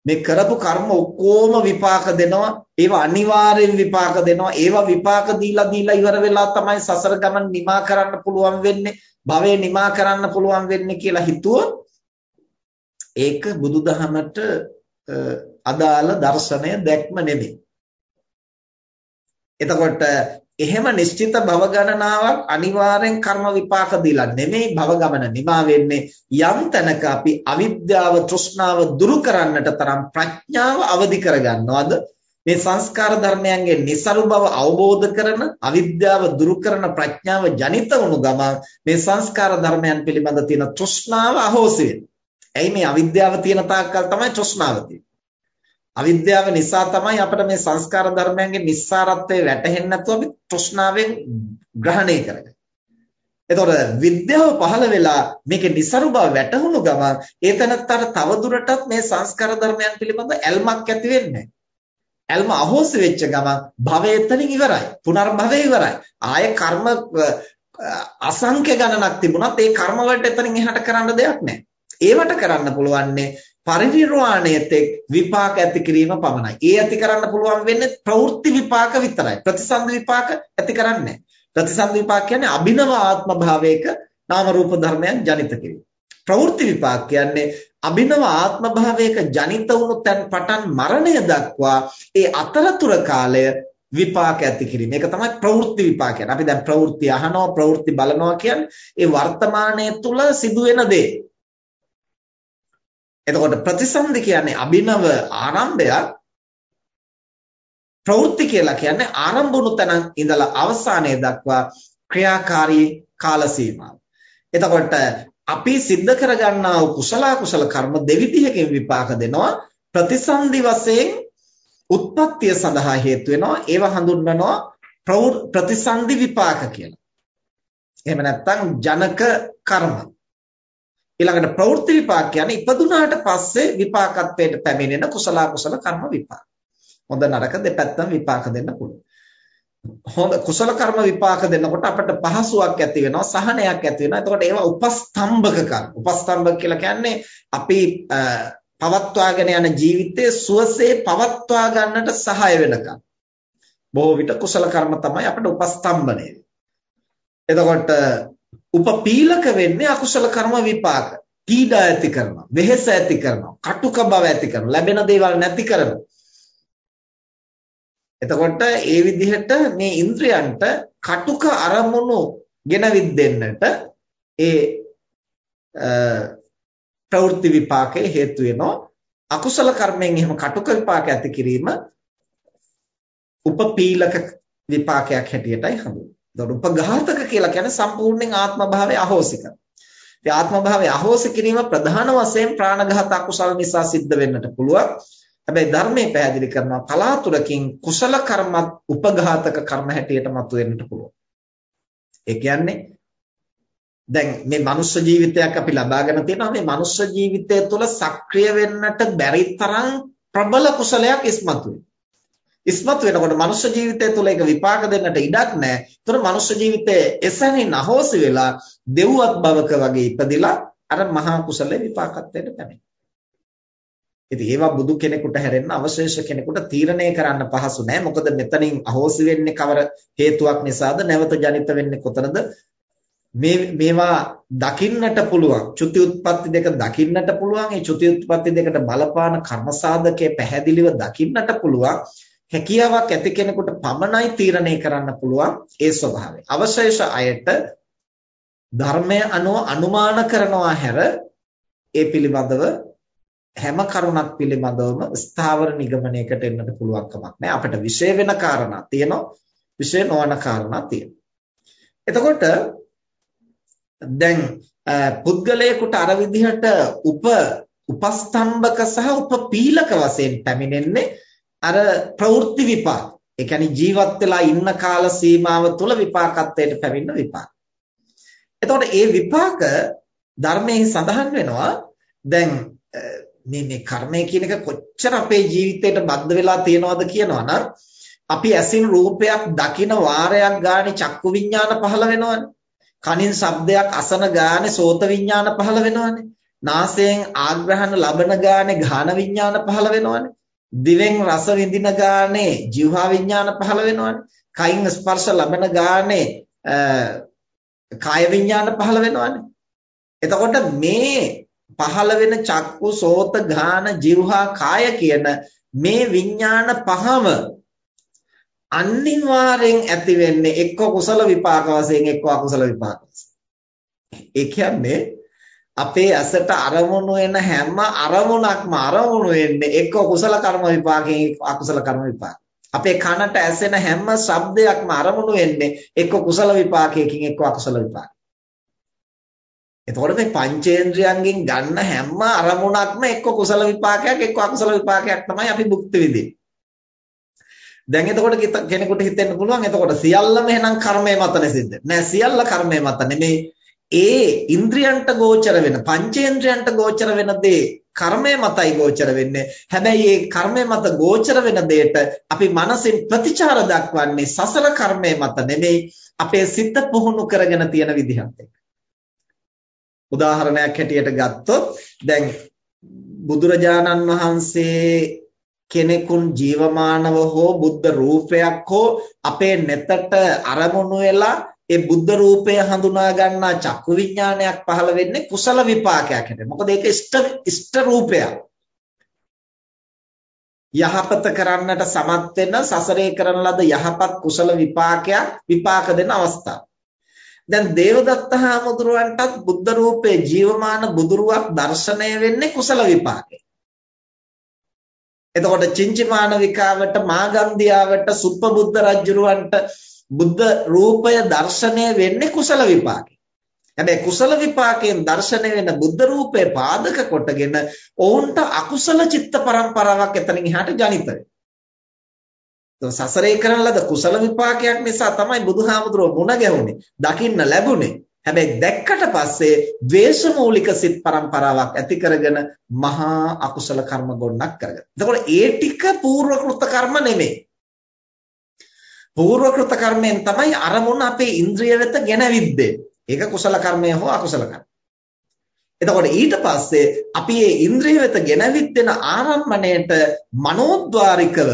[SPEAKER 2] මේ කරපු කර්ම ඔක්කොම විපාක දෙනවා ඒවා අනිවාර්යෙන් විපාක දෙනවා ඒවා විපාක දීලා දීලා ඉවර වෙලා තමයි සසර ගමන නිමා කරන්න පුළුවන් වෙන්නේ භවය නිමා කරන්න පුළුවන් වෙන්නේ කියලා හිතුවොත් ඒක බුදුදහමට අදාළ දර්ශනය දැක්ම නෙමෙයි. එතකොට එහෙම නිශ්චිත භව ගණනාවක් අනිවාර්යෙන් කර්ම විපාක දීලා නෙමෙයි භව ගමන නිමා වෙන්නේ යම් තැනක අපි අවිද්‍යාව තෘෂ්ණාව දුරු කරන්නට තරම් ප්‍රඥාව අවදි කරගන්නවද මේ සංස්කාර ධර්මයන්ගේ નિසරු බව අවබෝධ කරන අවිද්‍යාව දුරු කරන ප්‍රඥාව ජනිත වුණු ගමන් මේ සංස්කාර ධර්මයන් පිළිබඳ තියෙන තෘෂ්ණාව අහෝසි වෙනවා. ඇයි මේ අවිද්‍යාව තියෙන තාක්කල් තමයි තෘෂ්ණාව තියෙන්නේ. අවිද්‍යාව නිසා තමයි අපිට මේ සංස්කාර ධර්මයන්ගේ නිස්සාරත්වය වැටහෙන්නේ නැතුව අපි තෘෂ්ණාවෙන් ග්‍රහණය කරගන්නේ. එතකොට විද්‍යාව පහළ වෙලා මේකේ નિසරු බව වැටහුණු ගමන් ඒ තැනත්තට තවදුරටත් මේ සංස්කාර ධර්මයන් පිළිබඳ ඇල්මක් ඇති වෙන්නේ ඇල්ම අහෝසි වෙච්ච ගමන් භවය එතනින් ඉවරයි. පුනර්භවය ඉවරයි. ආයේ කර්ම අසංඛ්‍ය ගණනක් තිබුණත් ඒ කර්ම වලට එතනින් එහාට කරන්න දෙයක් නැහැ. ඒවට කරන්න පුළුවන්නේ පරිනිර්වාණයත් විපාක ඇති කිරීම පමණයි. ඒ ඇති කරන්න පුළුවන් වෙන්නේ ප්‍රවෘත්ති විපාක විතරයි. ප්‍රතිසන්ද විපාක ඇති කරන්නේ ප්‍රතිසන්ද විපාක කියන්නේ අභිනව ආත්ම භාවයක නාම රූප ධර්මයන් ජනිත කිරීම. ප්‍රවෘත්ති විපාක කියන්නේ අභිනව ආත්ම භාවයක ජනිත වුණු තැන් පටන් මරණය දක්වා ඒ අතරතුර කාලය විපාක ඇති කිරීම. ඒක තමයි ප්‍රවෘත්ති විපාක කියන්නේ. අපි දැන් ප්‍රවෘත්ති අහනවා ප්‍රවෘත්ති බලනවා කියන්නේ ඒ වර්තමානයේ තුල සිදුවෙන දේ. එතකොට ප්‍රතිසන්දි කියන්නේ අභිනව ආරම්භයක් ප්‍රවෘත්ති කියලා කියන්නේ ආරම්භුණු තැන ඉඳලා අවසානයේ දක්වා ක්‍රියාකාරී කාල සීමාව. එතකොට අපි සිද්ධ කරගන්නා වූ කුසල කුසල කර්ම දෙවිධයකින් විපාක දෙනවා ප්‍රතිසන්දි වශයෙන් උත්පත්තිය සඳහා හේතු වෙනවා ඒව හඳුන්වනවා ප්‍රතිසන්දි විපාක කියලා. එහෙම නැත්නම් ජනක කර්ම. ඊළඟට ප්‍රවෘත්ති විපාක කියන්නේ ඉපදුනාට පස්සේ විපාකත්වයට පැමිණෙන කුසල කුසල කර්ම විපාක. හොඳ නරක දෙපැත්තම විපාක දෙන්න පුළුවන්. හොඳ කුසල කර්ම විපාක දෙනකොට අපට පහසුවක් ඇති වෙනවා සහනයක් ඇති වෙනවා. එතකොට ඒවා උපස්තම්භක කර්ම. උපස්තම්භක කියලා කියන්නේ අපි පවත්වාගෙන යන ජීවිතයේ සුවසේ පවත්වා ගන්නට සහාය වෙනකම්. බොහෝ විට කුසල කර්ම තමයි අපට උපස්තම්භණය. එතකොට උපපීලක වෙන්නේ අකුසල කර්ම විපාක. පීඩා ඇති කරනවා, වෙහෙස ඇති කරනවා, කටුක බව ඇති කරනවා, ලැබෙන දේවල් නැති කරනවා. එතකොට ඒ විදිහට මේ ඉන්ද්‍රයන්ට කටුක අරමුණු ගෙනවිත් දෙන්නට ඒ ප්‍රවෘත්ති විපාකයේ හේතු වෙනවා. අකුසල කර්මෙන් එහෙම කටුක විපාක ඇති කිරීම උපපීලක විපාකයක් හැටියටයි හඳුන්වන්නේ. එතකොට උපඝාතක කියලා කියන්නේ සම්පූර්ණයෙන් ආත්ම භාවය අහෝසි කරන. ඉතින් ආත්ම භාවය අහෝසි කිරීම ප්‍රධාන වශයෙන් ප්‍රාණඝාත අකුසල නිසා සිද්ධ වෙන්නට පුළුවන්. හැබැයි ධර්මයේ පැහැදිලි කරනවා කලාතුරකින් කුසල කර්මත් උපඝාතක කර්ම හැටියට මතුවෙන්නට පුළුවන්. ඒ කියන්නේ දැන් මේ මනුෂ්‍ය ජීවිතයක් අපි ලබාගෙන තියෙනවා මේ මනුෂ්‍ය ජීවිතය තුළ සක්‍රිය වෙන්නට බැරි තරම් ප්‍රබල කුසලයක් ඉස්මතු වෙනවා. ඉස්මතු වෙනකොට මනුෂ්‍ය ජීවිතය තුළ ඒක විපාක දෙන්නට ඉඩක් නැහැ. ඒතර මනුෂ්‍ය ජීවිතයේ එසැනින් අහෝසි වෙලා දෙව්වත් භවක වගේ ඉපදිලා අර මහා කුසලයේ විපාකත්වයට පැමිණෙනවා. ඉතින් ඒවා බුදු කෙනෙකුට හැරෙන්න අවශේෂ කෙනෙකුට තීරණය කරන්න පහසු නෑ. මොකද මෙතනින් අහෝසි වෙන්නේ කවර හේතුවක් නිසාද? නැවත ජනිත වෙන්නේ කොතනද? මේ මේවා දකින්නට පුළුවන් චුති උත්පත්ති දෙක දකින්නට පුළුවන් ඒ චුති උත්පත්ති දෙකට බලපාන කර්ම සාධකයේ පැහැදිලිව දකින්නට පුළුවන් හැකියාවක් ඇති කෙනෙකුට පමණයි තීරණය කරන්න පුළුවන් ඒ ස්වභාවය. අවශේෂ අයට ධර්මය අනුව අනුමාන කරනවා හැර ඒ පිළිබඳව හැම කරුණක් පිළිබඳවම ස්ථාවර නිගමනයකට එන්නට පුළුවන් කමක් නැහැ. අපිට විශේෂ වෙන කාරණා තියෙනවා. විශේෂ නොවන කාරණා තියෙනවා. එතකොට දැන් පුද්ගලයෙකුට අර විදිහට උප උපස්තම්භක සහ උපපීලක වශයෙන් පැමිණෙන්නේ අර ප්‍රවෘත්ති විපාක. ඒ කියන්නේ ජීවත් වෙලා ඉන්න කාල සීමාව තුළ විපාකත්වයට පැමිණ විපාක. එතකොට මේ විපාක ධර්මයේ සඳහන් වෙනවා දැන් මේ මේ කර්මය කියන එක කොච්චර අපේ ජීවිතයට බද්ධ වෙලා තියෙනවද කියනවනම් අපි ඇසින් රූපයක් දකින වාරයක් ගානේ චක්කු විඤ්ඤාණ පහළ වෙනවනේ. කනින් ශබ්දයක් අසන ගානේ සෝත විඤ්ඤාණ පහළ වෙනවනේ. නාසයෙන් ආග්‍රහණ ලබන ගානේ ඝාන විඤ්ඤාණ පහළ වෙනවනේ. දිවෙන් රස විඳින ගානේ જીවහා විඤ්ඤාණ පහළ වෙනවනේ. කයින් ස්පර්ශ ලබන ගානේ කාය විඤ්ඤාණ පහළ වෙනවනේ. එතකොට මේ පහළ වෙන චක්කු සෝත ඝාන જીවහා කාය කියන මේ විඤ්ඤාණ පහම අනිවාර්යෙන් ඇති වෙන්නේ එක්ක කුසල විපාක වශයෙන් එක්ක අකුසල විපාක වශයෙන්. ඒ කියන්නේ අපේ ඇසට අරමුණු වෙන හැම අරමුණක්ම අරමුණු වෙන්නේ එක්ක කුසල කර්ම විපාකයෙන් එක්ක අකුසල කර්ම විපාක. අපේ කනට ඇසෙන හැම ශබ්දයක්ම අරමුණු වෙන්නේ එක්ක කුසල විපාකයකින් එක්ක අකුසල විපාක. එතකොට මේ පංචේන්ද්‍රයන්ගෙන් ගන්න හැම අරමුණක්ම එක්ක කුසල විපාකයක් එක්ක අකුසල විපාකයක් තමයි අපි භුක්ති විඳින්නේ. දැන් එතකොට කෙනෙකුට හිතෙන්න පුළුවන් එතකොට සියල්ලම එහෙනම් කර්මය මතනේ සිද්ධ. නෑ සියල්ල කර්මය මත නෙමෙයි. ඒ ඉන්ද්‍රියන්ට ගෝචර වෙන පංචේන්ද්‍රයන්ට ගෝචර වෙන දේ කර්මය මතයි ගෝචර වෙන්නේ. හැබැයි ඒ කර්මය මත ගෝචර වෙන දෙයට අපි මනසින් ප්‍රතිචාර දක්වන්නේ සසල කර්මය මත නෙමෙයි අපේ සිත පුහුණු කරගෙන තියෙන විදිහත් එක්ක. උදාහරණයක් හැටියට ගත්තොත් දැන් බුදුරජාණන් වහන්සේ කෙනෙකුන් ජීවමානව හෝ බුද්ධ රූපයක් හෝ අපේ නෙතට අරමුණු වෙලා ඒ බුද්ධ රූපය හඳුනා ගන්නා චක්කු විඥානයක් පහළ වෙන්නේ කුසල විපාකයක් හැටියට. මොකද ඒක ඉෂ්ට ඉෂ්ට රූපයක්. යහපත කරන්නට සමත් වෙන සසරේ කරන ලද යහපත් කුසල විපාකයක් විපාක දෙන අවස්ථාව. දැන් දේවදත්ත හාමුදුරුවන්ටත් බුද්ධ රූපේ ජීවමාන බුදුරුවක් දර්ශනය වෙන්නේ කුසල විපාකේ. එතකොට චින්චිමානවිකාවට මාගන්ධියාවට සුප්පබුද්ධ රජුරවන්ට බුද්ධ රූපය දැర్శණය වෙන්නේ කුසල විපාකේ. හැබැයි කුසල විපාකයෙන් දැర్శණය වෙන බුද්ධ රූපය පාදක කොටගෙන ඔවුන්ට අකුසල චිත්ත පරම්පරාවක් එතනින් එහාට ජනිත සසරේ කරන ලද කුසල විපාකයක් නිසා තමයි බුදුහාමුදුරුවෝ මුණ ගැහුනේ. දකින්න ලැබුණේ. හැබැයි දැක්කට පස්සේ ද්වේෂ මූලික සිත් પરම්පරාවක් ඇති කරගෙන මහා අකුසල කර්ම ගොන්නක් කරගන්න. එතකොට ඒ ටික පූර්ව කෘත කර්ම නෙමෙයි. పూర్වකෘත කර්මයෙන් තමයි අරමුණ අපේ ඉන්ද්‍රිය වෙත ගෙනවිද්දේ. ඒක කුසල කර්මය හෝ අකුසල කර්මය. එතකොට ඊට පස්සේ අපි මේ ඉන්ද්‍රිය වෙත ගෙනවිද්දෙන ආරම්මණයට මනෝද්වාරිකව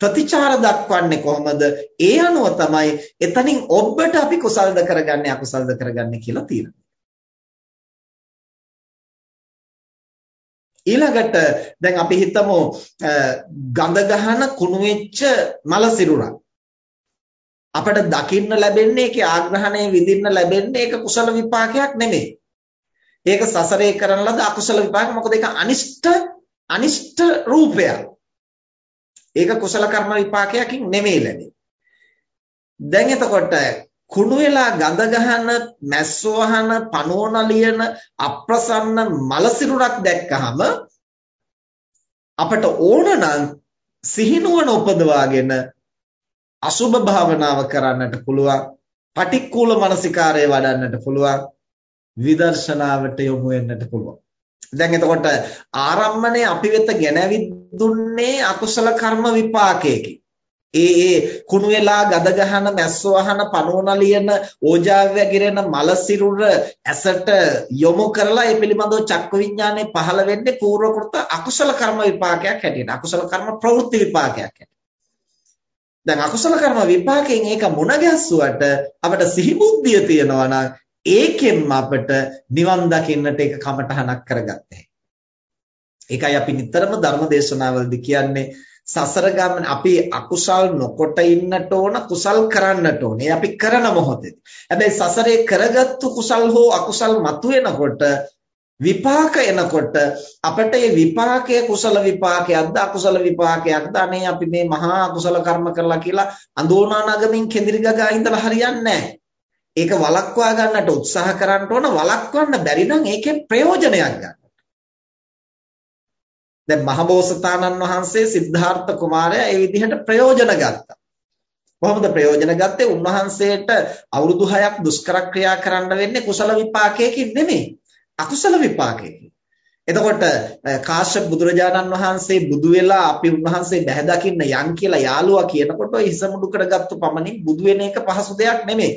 [SPEAKER 2] ප්‍රතිචාර දක්වන්නේ කොහොමද? ඒ අනුව තමයි එතනින් ඔබට අපි කුසල්ද කරගන්නේ අකුසල්ද කරගන්නේ කියලා තීරණය. ඊළඟට දැන් අපි හිතමු ගඳ ගහන කුණු වෙච්ච මල සිරුරක්. අපට දකින්න ලැබෙන්නේ ඒකේ ආග්‍රහණය විඳින්න ලැබෙන්නේ ඒක කුසල විපාකයක් නෙමෙයි. ඒක සසරේ කරන ලද අකුසල විපාක. මොකද ඒක අනිෂ්ට අනිෂ්ට රූපයක්. ඒක කුසල කර්ම විපාකයකින් නෙමෙයි ලැබෙන්නේ. දැන් එතකොට කුණු වෙලා ගඳ ගහන, මැස්සෝ අහන, පනෝන ලියන අප්‍රසන්න මලසිරුරක් දැක්කහම අපට ඕන නම් සිහිනුවන උපදවාගෙන අසුබ භාවනාව කරන්නට පුළුවන්. පටික්කුල මනසිකාරය වඩන්නට පුළුවන්. විදර්ශනාවට යොමු වෙන්නට පුළුවන්. දැන් එතකොට ආරම්මණය අපි වෙත ගෙනවිදුන්නේ අකුසල කර්ම විපාකයකින්. ඒ ඒ කුණු වෙලා ගද ගහන මැස්සෝ අහන පනෝන ලියන ඕජාව වැగిරෙන මල සිරුර ඇසට යොමු කරලා ඒ පිළිබඳව චක්ක විඥානේ පහළ වෙන්නේ පූර්වකෘත අකුසල කර්ම විපාකයක් හැටියට. අකුසල කර්ම ප්‍රවෘත්ති විපාකයක් හැටියට. දැන් අකුසල කර්ම විපාකයෙන් ඒක මුණ ගැස්සුවට අපිට සිහි බුද්ධිය තියනවා නම් ඒකෙන්ම අපිට නිවන් දකින්නට ඒක කමටහනක් කරගත්තේ. ඒකයි අපි නිතරම ධර්ම දේශනාවලදී කියන්නේ සසර ගමන අපි අකුසල් නොකොට ඉන්නට ඕන කුසල් කරන්නට ඕනේ. අපි කරන මොහොතේදී. හැබැයි සසරේ කරගත්තු කුසල් හෝ අකුසල් මතුවෙනකොට විපාක එනකොට අපිට මේ විපාකයේ කුසල විපාකයක්ද අකුසල විපාකයක්ද අනේ අපි මේ මහා අකුසල කර්ම කරලා කියලා අඳෝනා නගමින් කෙඳිරි ගගා ඉඳලා හරියන්නේ ඒක වළක්වා ගන්නට උත්සාහ කරන්න ඕන වළක්වන්න බැරි නම් ඒකෙන් ප්‍රයෝජනයක් ගන්න. දැන් මහබෝසතාණන් වහන්සේ සිද්ධාර්ථ කුමාරයා ඒ විදිහට ප්‍රයෝජන ගත්තා. කොහොමද ප්‍රයෝජන ගත්තේ? උන්වහන්සේට අවුරුදු 6ක් දුෂ්කර ක්‍රියා කරන්න වෙන්නේ කුසල විපාකයකින් නෙමෙයි. අකුසල විපාකයකින්. එතකොට කාශ්‍යප බුදුරජාණන් වහන්සේ බුදු වෙලා අපි උන්වහන්සේ බැහැ දකින්න යන් කියලා යාළුවා කියනකොට හිස මුඩු කරගත්තු පමණින් බුදු වෙන එක පහසු දෙයක් නෙමෙයි.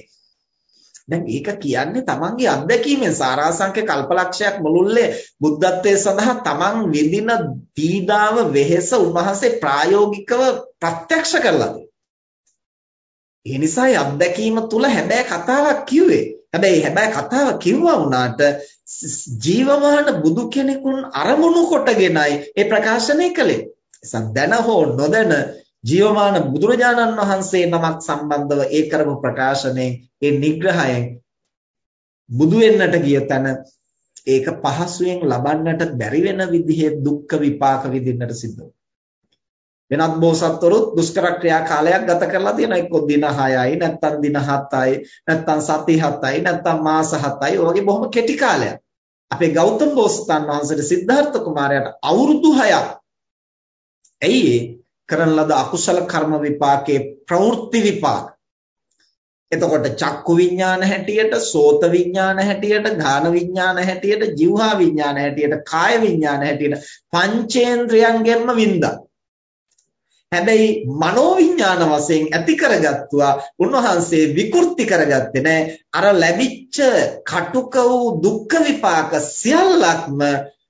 [SPEAKER 2] දැන් ඒක කියන්නේ තමන්ගේ අත්දැකීමෙන් සාරාංශක කල්පලක්ෂයක් මුළුල්ලේ බුද්ධත්වයේ සඳහා තමන් විඳින පීඩාව වෙහෙස උන්වහන්සේ ප්‍රායෝගිකව ප්‍රත්‍යක්ෂ කරලා ඒ නිසා අත්දැකීම තුල හැබැයි කතාවක් කිව්වේ. හැබැයි හැබැයි කතාව කිව්වා වුණාට ජීවමාන බුදු කෙනෙකුන් අරමුණු කොටගෙනයි ඒ ප්‍රකාශනය කළේ. එසක් දැන හෝ නොදැන ජීවමාන බුදුරජාණන් වහන්සේ නමක් සම්බන්ධව ඒ කරපු ප්‍රකාශනයෙන් ඒ නිග්‍රහයෙන් බුදු වෙන්නට ගිය තැන ඒක පහසුවෙන් ලබන්නට බැරි වෙන විදිහේ දුක්ඛ විපාක විඳින්නට සිද්ධ වෙනත් බෝසත්වරුත් දුෂ්කර ක්‍රියා කාලයක් ගත කරලා තියෙනවා එක්ක දින 6යි නැත්නම් දින 7යි නැත්නම් සති 7යි නැත්නම් මාස 7යි ඔය වගේ බොහොම කෙටි කාලයක් අපේ ගෞතම බෝසතාණන් වහන්සේට සිද්ධාර්ථ කුමාරයාට අවුරුදු 6ක් ඇයි කරන ලද අකුසල කර්ම විපාකේ ප්‍රවෘත්ති විපාක. එතකොට චක්කු විඥාන හැටියට, සෝත විඥාන හැටියට, ගාන විඥාන හැටියට, જીවහා විඥාන හැටියට, කාය විඥාන හැටියට පංචේන්ද්‍රයන්ගෙන්ම වින්දා. හැබැයි මනෝ විඥාන වශයෙන් ඇති කරගත්තුවා. උන්වහන්සේ විකෘති කරගත්තේ නැහැ අර ලැබිච්ච කටුක වූ දුක්ඛ විපාක සියල්ලක්ම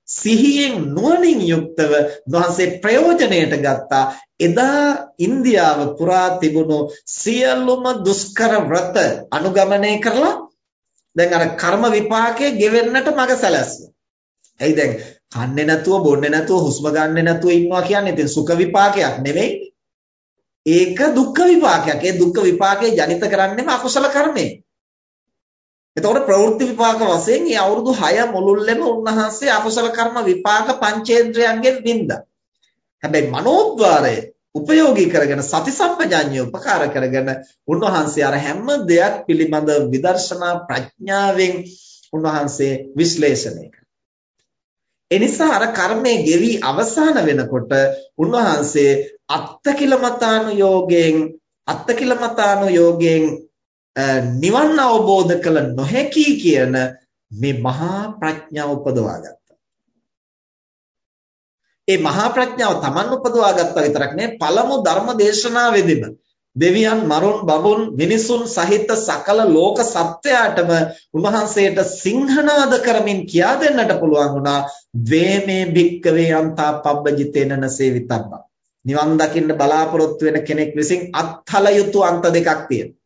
[SPEAKER 2] සිහියෙන් නුවණින් යුක්තව උන්වහන්සේ ප්‍රයෝජනයට ගත්තා. එදා ඉන්දියාව පුරා තිබුණු සියලුම දුෂ්කර ව්‍රත අනුගමනය කරලා දැන් අර කර්ම විපාකයේ ගෙවෙන්නට මඟ සැලැස්සුවා. එයි දැන් කන්නේ නැතුව බොන්නේ නැතුව හුස්ම ගන්නෙ නැතුව ඉන්නවා කියන්නේ ඉතින් සුඛ විපාකයක් නෙමෙයි. ඒක දුක්ඛ විපාකයක්. ඒ දුක්ඛ විපාකේ ජනිත කරන්නේම අකුසල කර්මේ. එතකොට ප්‍රවෘත්ති විපාක වශයෙන් මේ අවුරුදු 6 මුළුල්ලේම උන්වහන්සේ අකුසල කර්ම විපාක පංචේන්ද්‍රයන්ගෙන් වින්දා. හැබැයි මනෝද්වාරය උපයෝගී කරගෙන සති සම්පජාඤ්ඤය උපකාර කරගෙන උන්වහන්සේ අර හැම දෙයක් පිළිබඳ විදර්ශනා ප්‍රඥාවෙන් උන්වහන්සේ විශ්ලේෂණය කළා. එනිසා අර කර්මය ගෙවි අවසන් වෙනකොට උන්වහන්සේ අත්තකිලමතානුയോഗයෙන් අත්තකිලමතානුയോഗයෙන් නිවන් අවබෝධ කළ නොහැකි කියන මේ මහා ප්‍රඥාව උපදවාගත්තා. ඒ මහා ප්‍රඥාව Taman උපදවාගත්තා විතරක් නෙවෙයි පළමු ධර්ම දේශනාවේදීම දෙවියන් මරුන් බබුන් මිනිසුන් සහිත සකල ලෝක සත්වයාටම උන්වහන්සේට සිංහනාද කරමින් කියා දෙන්නට පුළුවන් වුණා. ද්වේමේ භික්කවේ අන්තා පබ්බජිතේන නසේවිතබ්බා නිවන් දකින්න බලාපොරොත්තු වෙන කෙනෙක් විසින් අත්හල යුතු අන්ත දෙකක් තියෙනවා.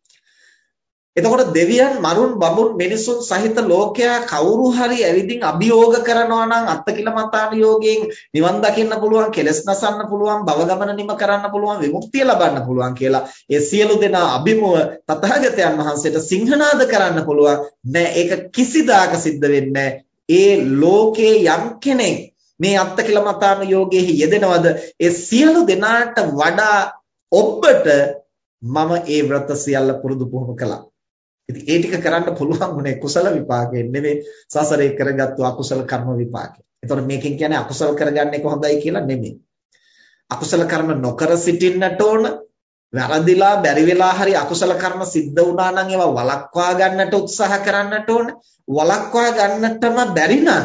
[SPEAKER 2] එතකොට දෙවියන් මරුන් බඹුන් මිනිසුන් සහිත ලෝකයා කවුරු හරි ඇවිදින් අභියෝග කරනවා නම් අත්තකිලමතාන යෝගයෙන් නිවන් දකින්න පුළුවන් කෙලස් නසන්න පුළුවන් භව ගමන නිම කරන්න පුළුවන් විමුක්තිය ලබන්න පුළුවන් කියලා ඒ සියලු දෙනා අභිමුව තථාගතයන් වහන්සේට සිංහනාද කරන්න පුළුවන්. නෑ ඒක කිසිදාක සිද්ධ වෙන්නේ ඒ ලෝකේ යම් කෙනෙක් මේ අත්තකිලමතාන යෝගයේ යෙදෙනවද ඒ සියලු දෙනාට වඩා ඔබට මම ඒ ව්‍රත සියල්ල පුරුදු පුහුණු කළා. ඉතින් ඒ ටික කරන්න පුළුවන් උනේ කුසල විපාකයෙන් නෙවෙයි සසරේ කරගත්තු අකුසල කර්ම විපාකයෙන්. එතකොට මේකෙන් කියන්නේ අකුසල කරගන්න එක හොඳයි කියලා නෙමෙයි. අකුසල කර්ම නොකර සිටින්නට ඕන. වැරදිලා බැරි වෙලා හරි අකුසල කර්ම සිද්ධ වුණා නම් ඒවා වළක්වා ගන්නට උත්සාහ කරන්නට ඕන. වළක්වා ගන්නටම බැරි නම්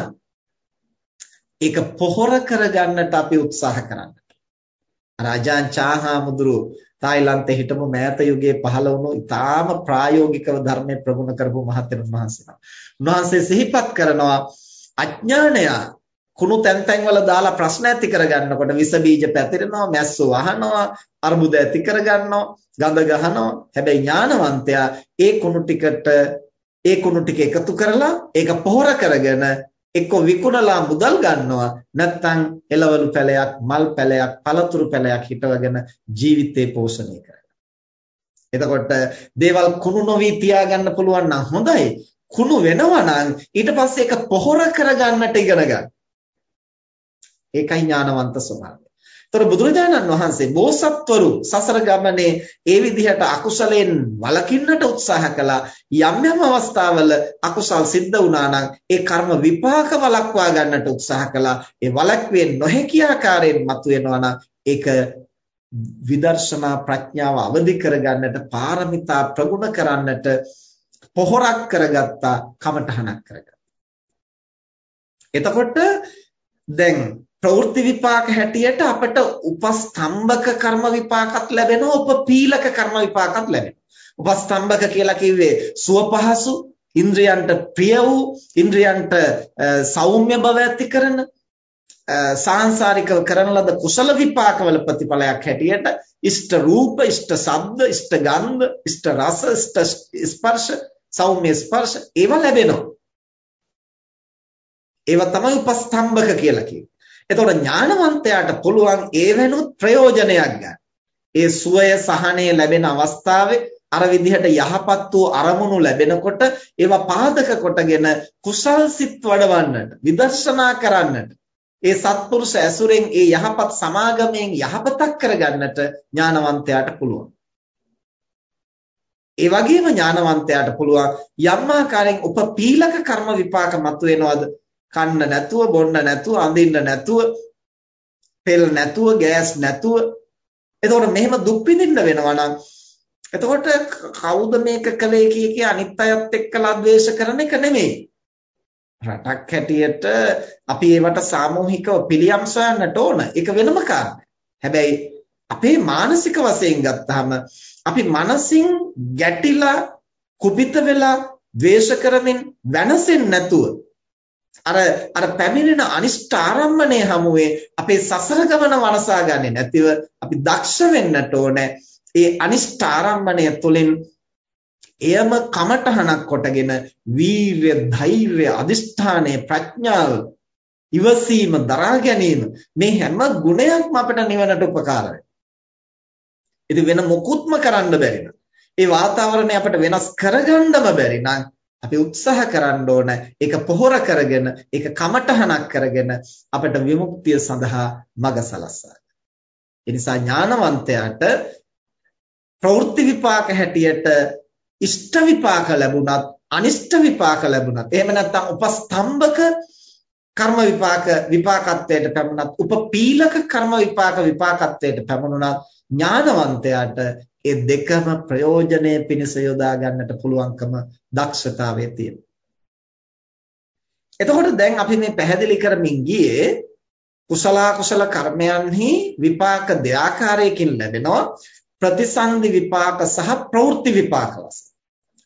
[SPEAKER 2] ඒක පොහොර කරගන්නට අපි උත්සාහ කරන්න. රාජාන් චාහාමුදුරු තායිලන්තේ හිටපු මෑත යුගයේ පහළ වුණු ඉතාම ප්‍රායෝගිකව ධර්මයේ ප්‍රගුණ කරපු මහත්වරුන් වහන්සේලා. උන්වහන්සේ සිහිපත් කරනවා අඥානය කුණු තැන් තැන් වල දාලා ප්‍රශ්න ඇති කරගන්නකොට විස බීජ පැතිරෙනවා, මැස්සෝ වහනවා, අර්බුද ඇති කරගන්නවා, ගඳ ගහනවා. හැබැයි ඥානවන්තයා ඒ කුණු ටිකට ඒ කුණු ටික එකතු කරලා ඒක පොහොර කරගෙන එක්ක විකුණලා මුදල් ගන්නවා නැත්නම් එළවලු පැලයක් මල් පැලයක් පළතුරු පැලයක් හිටවගෙන ජීවිතේ පෝෂණය කරනවා. එතකොට දේවල් කුණු නොවි තියාගන්න පුළුවන් නම් හොඳයි. කුණු වෙනවා නම් ඊට පස්සේ ඒක පොහොර කරගන්නට ඉගෙන ගන්න. ඒකයි ඥානවන්ත ස්වභාවය. ତොර බුදුරජාණන් වහන්සේ බෝසත්වරු සසර ගමනේ ඒ විදිහට අකුසලෙන් වළකින්නට උත්සාහ කළා. යම් යම් අවස්ථාවල අකුසල් සිද්ධ වුණා නම් ඒ කර්ම විපාක වළක්වා ගන්නට උත්සාහ කළා. ඒ වළක්වේ නොහැකි ආකාරයෙන් මතුවෙනවා නම් ඒක විදර්ශනා ප්‍රඥාව අවදි කරගන්නට පාරමිතා ප්‍රගුණ කරන්නට පොහොරක් කරගත්තා කමඨහනක් කරගත්තා. එතකොට දැන් ප්‍රවෘත්ති විපාක හැටියට අපට උපස්තම්භක කර්ම විපාකත් ලැබෙනවා උපපීලක කර්ම විපාකත් ලැබෙනවා. උපස්තම්භක කියලා කිව්වේ සුව පහසු ඉන්ද්‍රයන්ට ප්‍රිය වූ ඉන්ද්‍රයන්ට සෞම්‍ය බව ඇති කරන සාංශාරිකව කරන ලද කුසල විපාකවල ප්‍රතිඵලයක් හැටියට ඉෂ්ට රූප ඉෂ්ට ශබ්ද ඉෂ්ට ගන්ධ ඉෂ්ට රස ඉෂ්ට ස්පර්ශ සෞම්‍ය ස්පර්ශ ඒවා ලැබෙනවා. ඒවා තමයි උපස්තම්භක කියලා කියන්නේ එතකොට ඥානවන්තයාට පුළුවන් ඒ වෙනුත් ප්‍රයෝජනයක් ගන්න. ඒ සුවය සහනය ලැබෙන අවස්ථාවේ අර විදිහට යහපත් වූ අරමුණු ලැබෙනකොට ඒවා පාදක කොටගෙන කුසල් සිත් වඩවන්නට විදර්ශනා කරන්නට ඒ සත්පුරුෂ ඇසුරෙන් ඒ යහපත් සමාගමෙන් යහපතක් කරගන්නට ඥානවන්තයාට පුළුවන්. ඒ වගේම ඥානවන්තයාට පුළුවන් යම් ආකාරයෙන් උපපීලක කර්ම විපාක මතුවෙනවද කන්න නැතුව බොන්න නැතුව අඳින්න නැතුව තෙල් නැතුව ගෑස් නැතුව. එතකොට මෙහෙම දුක් විඳින්න වෙනවා නම් එතකොට කවුද මේක කළේ කිය කිය අනිත් අයත් එක්කලා ද්වේෂ කරන එක නෙමෙයි. රටක් හැටියට අපි ඒවට සාමූහිකව පිළියම් සොයන්නට ඕන. ඒක වෙනම කාරණයක්. හැබැයි අපේ මානසික වශයෙන් ගත්තාම අපි මනසින් ගැටිලා කුපිත වෙලා ද්වේෂ කරමින් වෙනසෙන්නේ නැතුව අර අර පැමිණෙන අනිෂ්ඨ ආරම්මණය හමුවේ අපේ සසර ගමන වනසා ගන්නේ නැතිව අපි දක්ෂ වෙන්නට ඕනේ ඒ අනිෂ්ඨ ආරම්මණය තුළින් එයම කමඨහනක් කොටගෙන වීරය ධෛර්ය අදිෂ්ඨානය ප්‍රඥාව ඉවසීම දරා ගැනීම මේ හැම ගුණයක්ම අපිට නිවනට උපකාර වෙනවා. ඉතින් වෙන මොකුත්ම කරන්න බැරි ඒ වාතාවරණය අපිට වෙනස් කරගන්නම බැරි නම් අපි උත්සාහ කරන්න ඕන ඒක පොහොර කරගෙන ඒක කමටහනක් කරගෙන අපට විමුක්තිය සඳහා මඟ සලස්වා ඒ නිසා ඥානවන්තයාට ප්‍රවෘත්ති විපාක හැටියට ඉෂ්ට විපාක ලැබුණත් අනිෂ්ට විපාක ලැබුණත් එහෙම නැත්නම් උපස්තම්භක කර්ම විපාක විපාකත්වයට පැමුණත් උපපීලක කර්ම විපාක විපාකත්වයට පැමුණුණත් ඥානවන්තයාට ඒ දෙකම ප්‍රයෝජනයේ පිණිස යොදා ගන්නට පුළුවන්කම දක්ෂතාවය තියෙනවා. එතකොට දැන් අපි මේ පැහැදිලි කරමින් ගියේ කුසල කුසල කර්මයන්හි විපාක දෙආකාරයකින් ලැබෙනවා ප්‍රතිසන්දි විපාක සහ ප්‍රවෘත්ති විපාක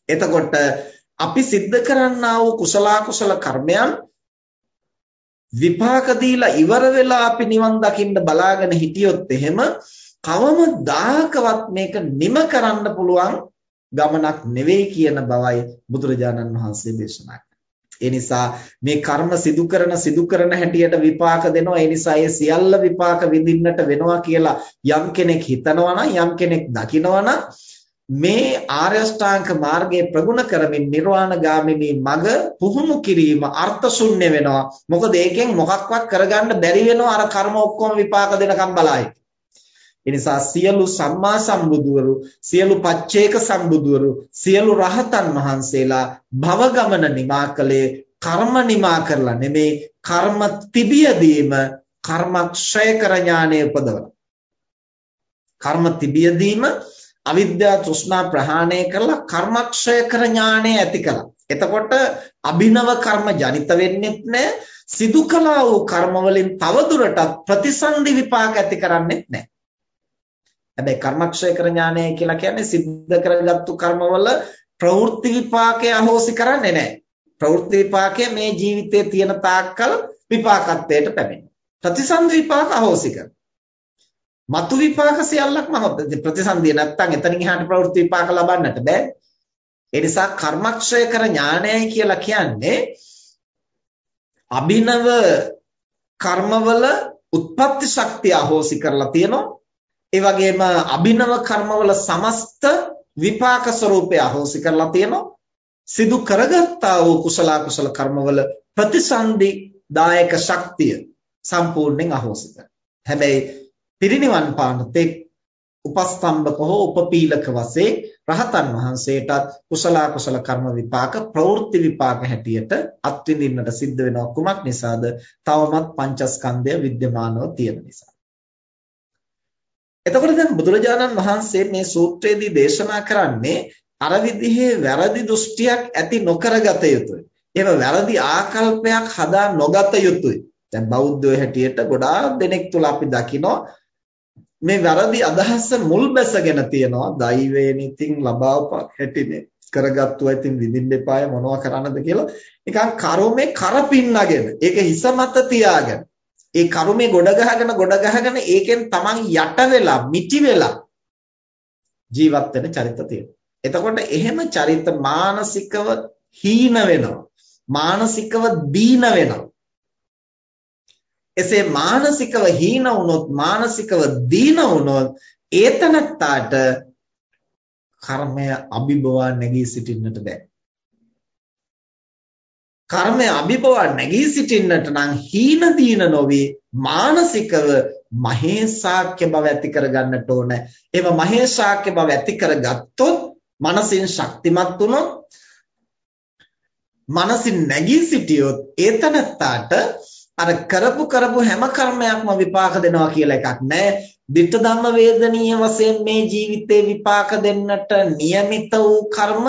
[SPEAKER 2] එතකොට අපි සිද්ධ කරන්නා වූ කුසල කුසල කර්මයන් විපාක දීලා ඉවර වෙලා අපි නිවන් දකින්න බලාගෙන හිටියොත් එහෙම කවමදාකවත් මේක නිම කරන්න පුළුවන් ගමනක් නෙවෙයි කියන බවයි බුදුරජාණන් වහන්සේ දේශනා ඒ නිසා මේ කර්ම සිදු කරන සිදු කරන හැටියට විපාක දෙනවා. ඒ නිසා ඒ සියල්ල විපාක විඳින්නට වෙනවා කියලා යම් කෙනෙක් හිතනවා නම් යම් කෙනෙක් දකිනවා නම් මේ ආර්ය අෂ්ටාංග මාර්ගයේ ප්‍රගුණ කරමින් නිර්වාණ ගාමිනී මඟ පුහුණු කිරීම අර්ථ ශුන්‍ය වෙනවා. මොකද ඒකෙන් මොකක්වත් කරගන්න බැරි වෙනවා අර කර්ම ඔක්කොම විපාක දෙනකම් බලයි. එනිසා සියලු සම්මා සම්බුදුවරු සියලු පච්චේක සම්බුදුවරු සියලු රහතන් වහන්සේලා භව ගමන නිමා කළේ කර්ම නිමා කරලා නෙමේ කර්ම තිබියදීම කර්මක්ෂය කර ඥානය උපදවන. කර්ම තිබියදීම අවිද්‍යා තෘෂ්ණා ප්‍රහාණය කරලා කර්මක්ෂය කර ඥානය ඇති කළා. එතකොට අභිනව කර්ම ජනිත වෙන්නෙත් නැහැ සිදු කළා වූ කර්ම වලින් තවදුරටත් ප්‍රතිසන්දි විපාක ඇති කරන්නේත් නැහැ හැබැයි කර්මක්ෂය කර ඥානය කියලා කියන්නේ සිද්ධ කරගත්තු කර්මවල ප්‍රවෘත්ති විපාකය අහෝසි කරන්නේ නැහැ. ප්‍රවෘත්ති විපාකය මේ ජීවිතයේ තියෙන තාක්කල් විපාකත්වයට පැමිණෙනවා. ප්‍රතිසන්ද විපාක අහෝසි කරනවා. මතු විපාක සියල්ලක්ම ප්‍රතිසන්දිය නැත්තම් එතනින් එහාට ප්‍රවෘත්ති විපාක ලබන්නට බෑ. ඒ නිසා කර්මක්ෂය කර ඥානයයි කියලා කියන්නේ අභිනව කර්මවල උත්පත්ති ශක්තිය අහෝසි කරලා තියෙනවා. ඒ වගේම අභිනව කර්මවල සමස්ත විපාක ස්වરૂපය අහෝසි කරලා තියෙනවා. සිදු කරගත්තා වූ කුසල කුසල කර්මවල ප්‍රතිසන්දි දායක ශක්තිය සම්පූර්ණයෙන් අහෝසි කරනවා. හැබැයි පිරිනිවන් පාන තෙක් උපස්තම්භක හෝ උපපීලක වශයෙන් රහතන් වහන්සේටත් කුසල කුසල කර්ම විපාක ප්‍රවෘත්ති විපාක හැටියට අත්විඳින්නට සිද්ධ වෙනවා කුමක් නිසාද? තවමත් පංචස්කන්ධය विद्यමානව තියෙන නිසා. එතකොට දැන් බුදුරජාණන් වහන්සේ මේ සූත්‍රයේදී දේශනා කරන්නේ අර විදිහේ වැරදි දෘෂ්ටියක් ඇති නොකරගත යුතුයි. එහෙම වැරදි ආකල්පයක් හදා නොගත යුතුයි. දැන් බෞද්ධයෝ හැටියට ගොඩාක් දෙනෙක් තුල අපි දකිනවා මේ වැරදි අදහස මුල් බැසගෙන තියනවා දෛවයෙන් ඉතින් ලබාවප හැටිනේ කරගත්තුවා ඉතින් විඳින්න එපාය මොනවා කරන්නද කියලා නිකන් කරුමේ කරපින්නගෙන ඒක හිස මත තියාගෙන ඒ කරුමේ ගොඩ ගහගෙන ගොඩ ගහගෙන ඒකෙන් Taman යට වෙලා මිටි වෙලා ජීවත් වෙන චරිත තියෙනවා. එතකොට එහෙම චරිත මානසිකව හීන වෙනවා. මානසිකව දීන වෙනවා. එසේ මානසිකව හීන වුණොත් මානසිකව දීන වුණොත් ඒතනත්තාට කර්මය අභිබවා නැගී සිටින්නට බෑ. කර්මය අභිබවා නැගී සිටින්නට නම් හීන දීන නොවි මානසිකව මහේසාක්‍ය බව ඇති කරගන්නට ඕන. එව මහේසාක්‍ය බව ඇති කරගත්තොත් මනසින් ශක්තිමත් වුණොත් මනසින් නැගී සිටියොත් ඒතනත්තාට අර කරපු කරපු හැම කර්මයක්ම විපාක දෙනවා කියලා එකක් නැහැ. ditta ධම්ම වේදනීය වශයෙන් මේ ජීවිතේ විපාක දෙන්නට નિયમિત වූ කර්ම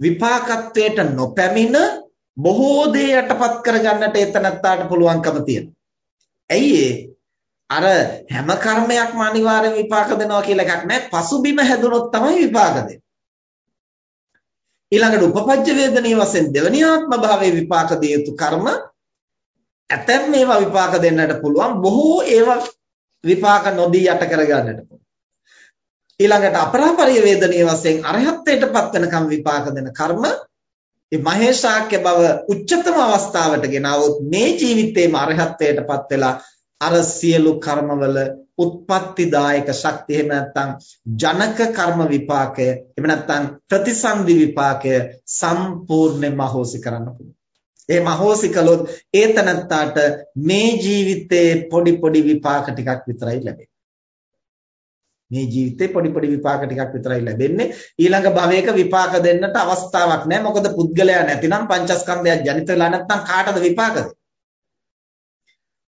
[SPEAKER 2] විපාකත්වයට නොපැමිණ බොහෝ දේ යටපත් කරගන්නට එතනත්තාට පුළුවන්කම තියෙනවා. ඇයි අර හැම කර්මයක්ම අනිවාර්යෙන් විපාක දෙනවා කියලා එකක් නැහැ. පසුබිම හැදුනොත් තමයි විපාක දෙන්නේ. ඊළඟට උපපජ්ජ වේදනීය වශයෙන් දෙවනි ආත්ම භාවයේ විපාක දිය යුතු කර්ම ඇතැම් මේවා විපාක දෙන්නට පුළුවන් බොහෝ ඒවා විපාක නොදී යට කරගන්නට පුළුවන් ඊළඟට අපරාපරිය වේදනීය වශයෙන් අරහත්ත්වයටපත් වෙනකම් විපාක දෙන කර්ම මේ මහේශාක්‍ය බව උච්චතම අවස්ථාවට ගෙනවොත් මේ ජීවිතේම අරහත්ත්වයටපත් වෙලා අර සියලු කර්මවල උත්පත්තිදායක ශක්තිය එහෙම නැත්නම් ජනක කර්ම විපාකය එහෙම නැත්නම් ප්‍රතිසන්දි විපාකය සම්පූර්ණයෙන්ම අහෝසි කරන්න පුළුවන් ඒ මහෝසි කළොත් ඒ තනත්තාට මේ ජීවිතේ පොඩි පොඩි විපාක ටිකක් විතරයි ලැබෙන්නේ. මේ ජීවිතේ පොඩි පොඩි විපාක ටිකක් විතරයි ලැබෙන්නේ. ඊළඟ භවයක විපාක දෙන්නට අවස්ථාවක් නැහැ. මොකද පුද්ගලයා නැතිනම් පංචස්කන්ධයක් ජනිත වෙලා නැත්නම් කාටද විපාක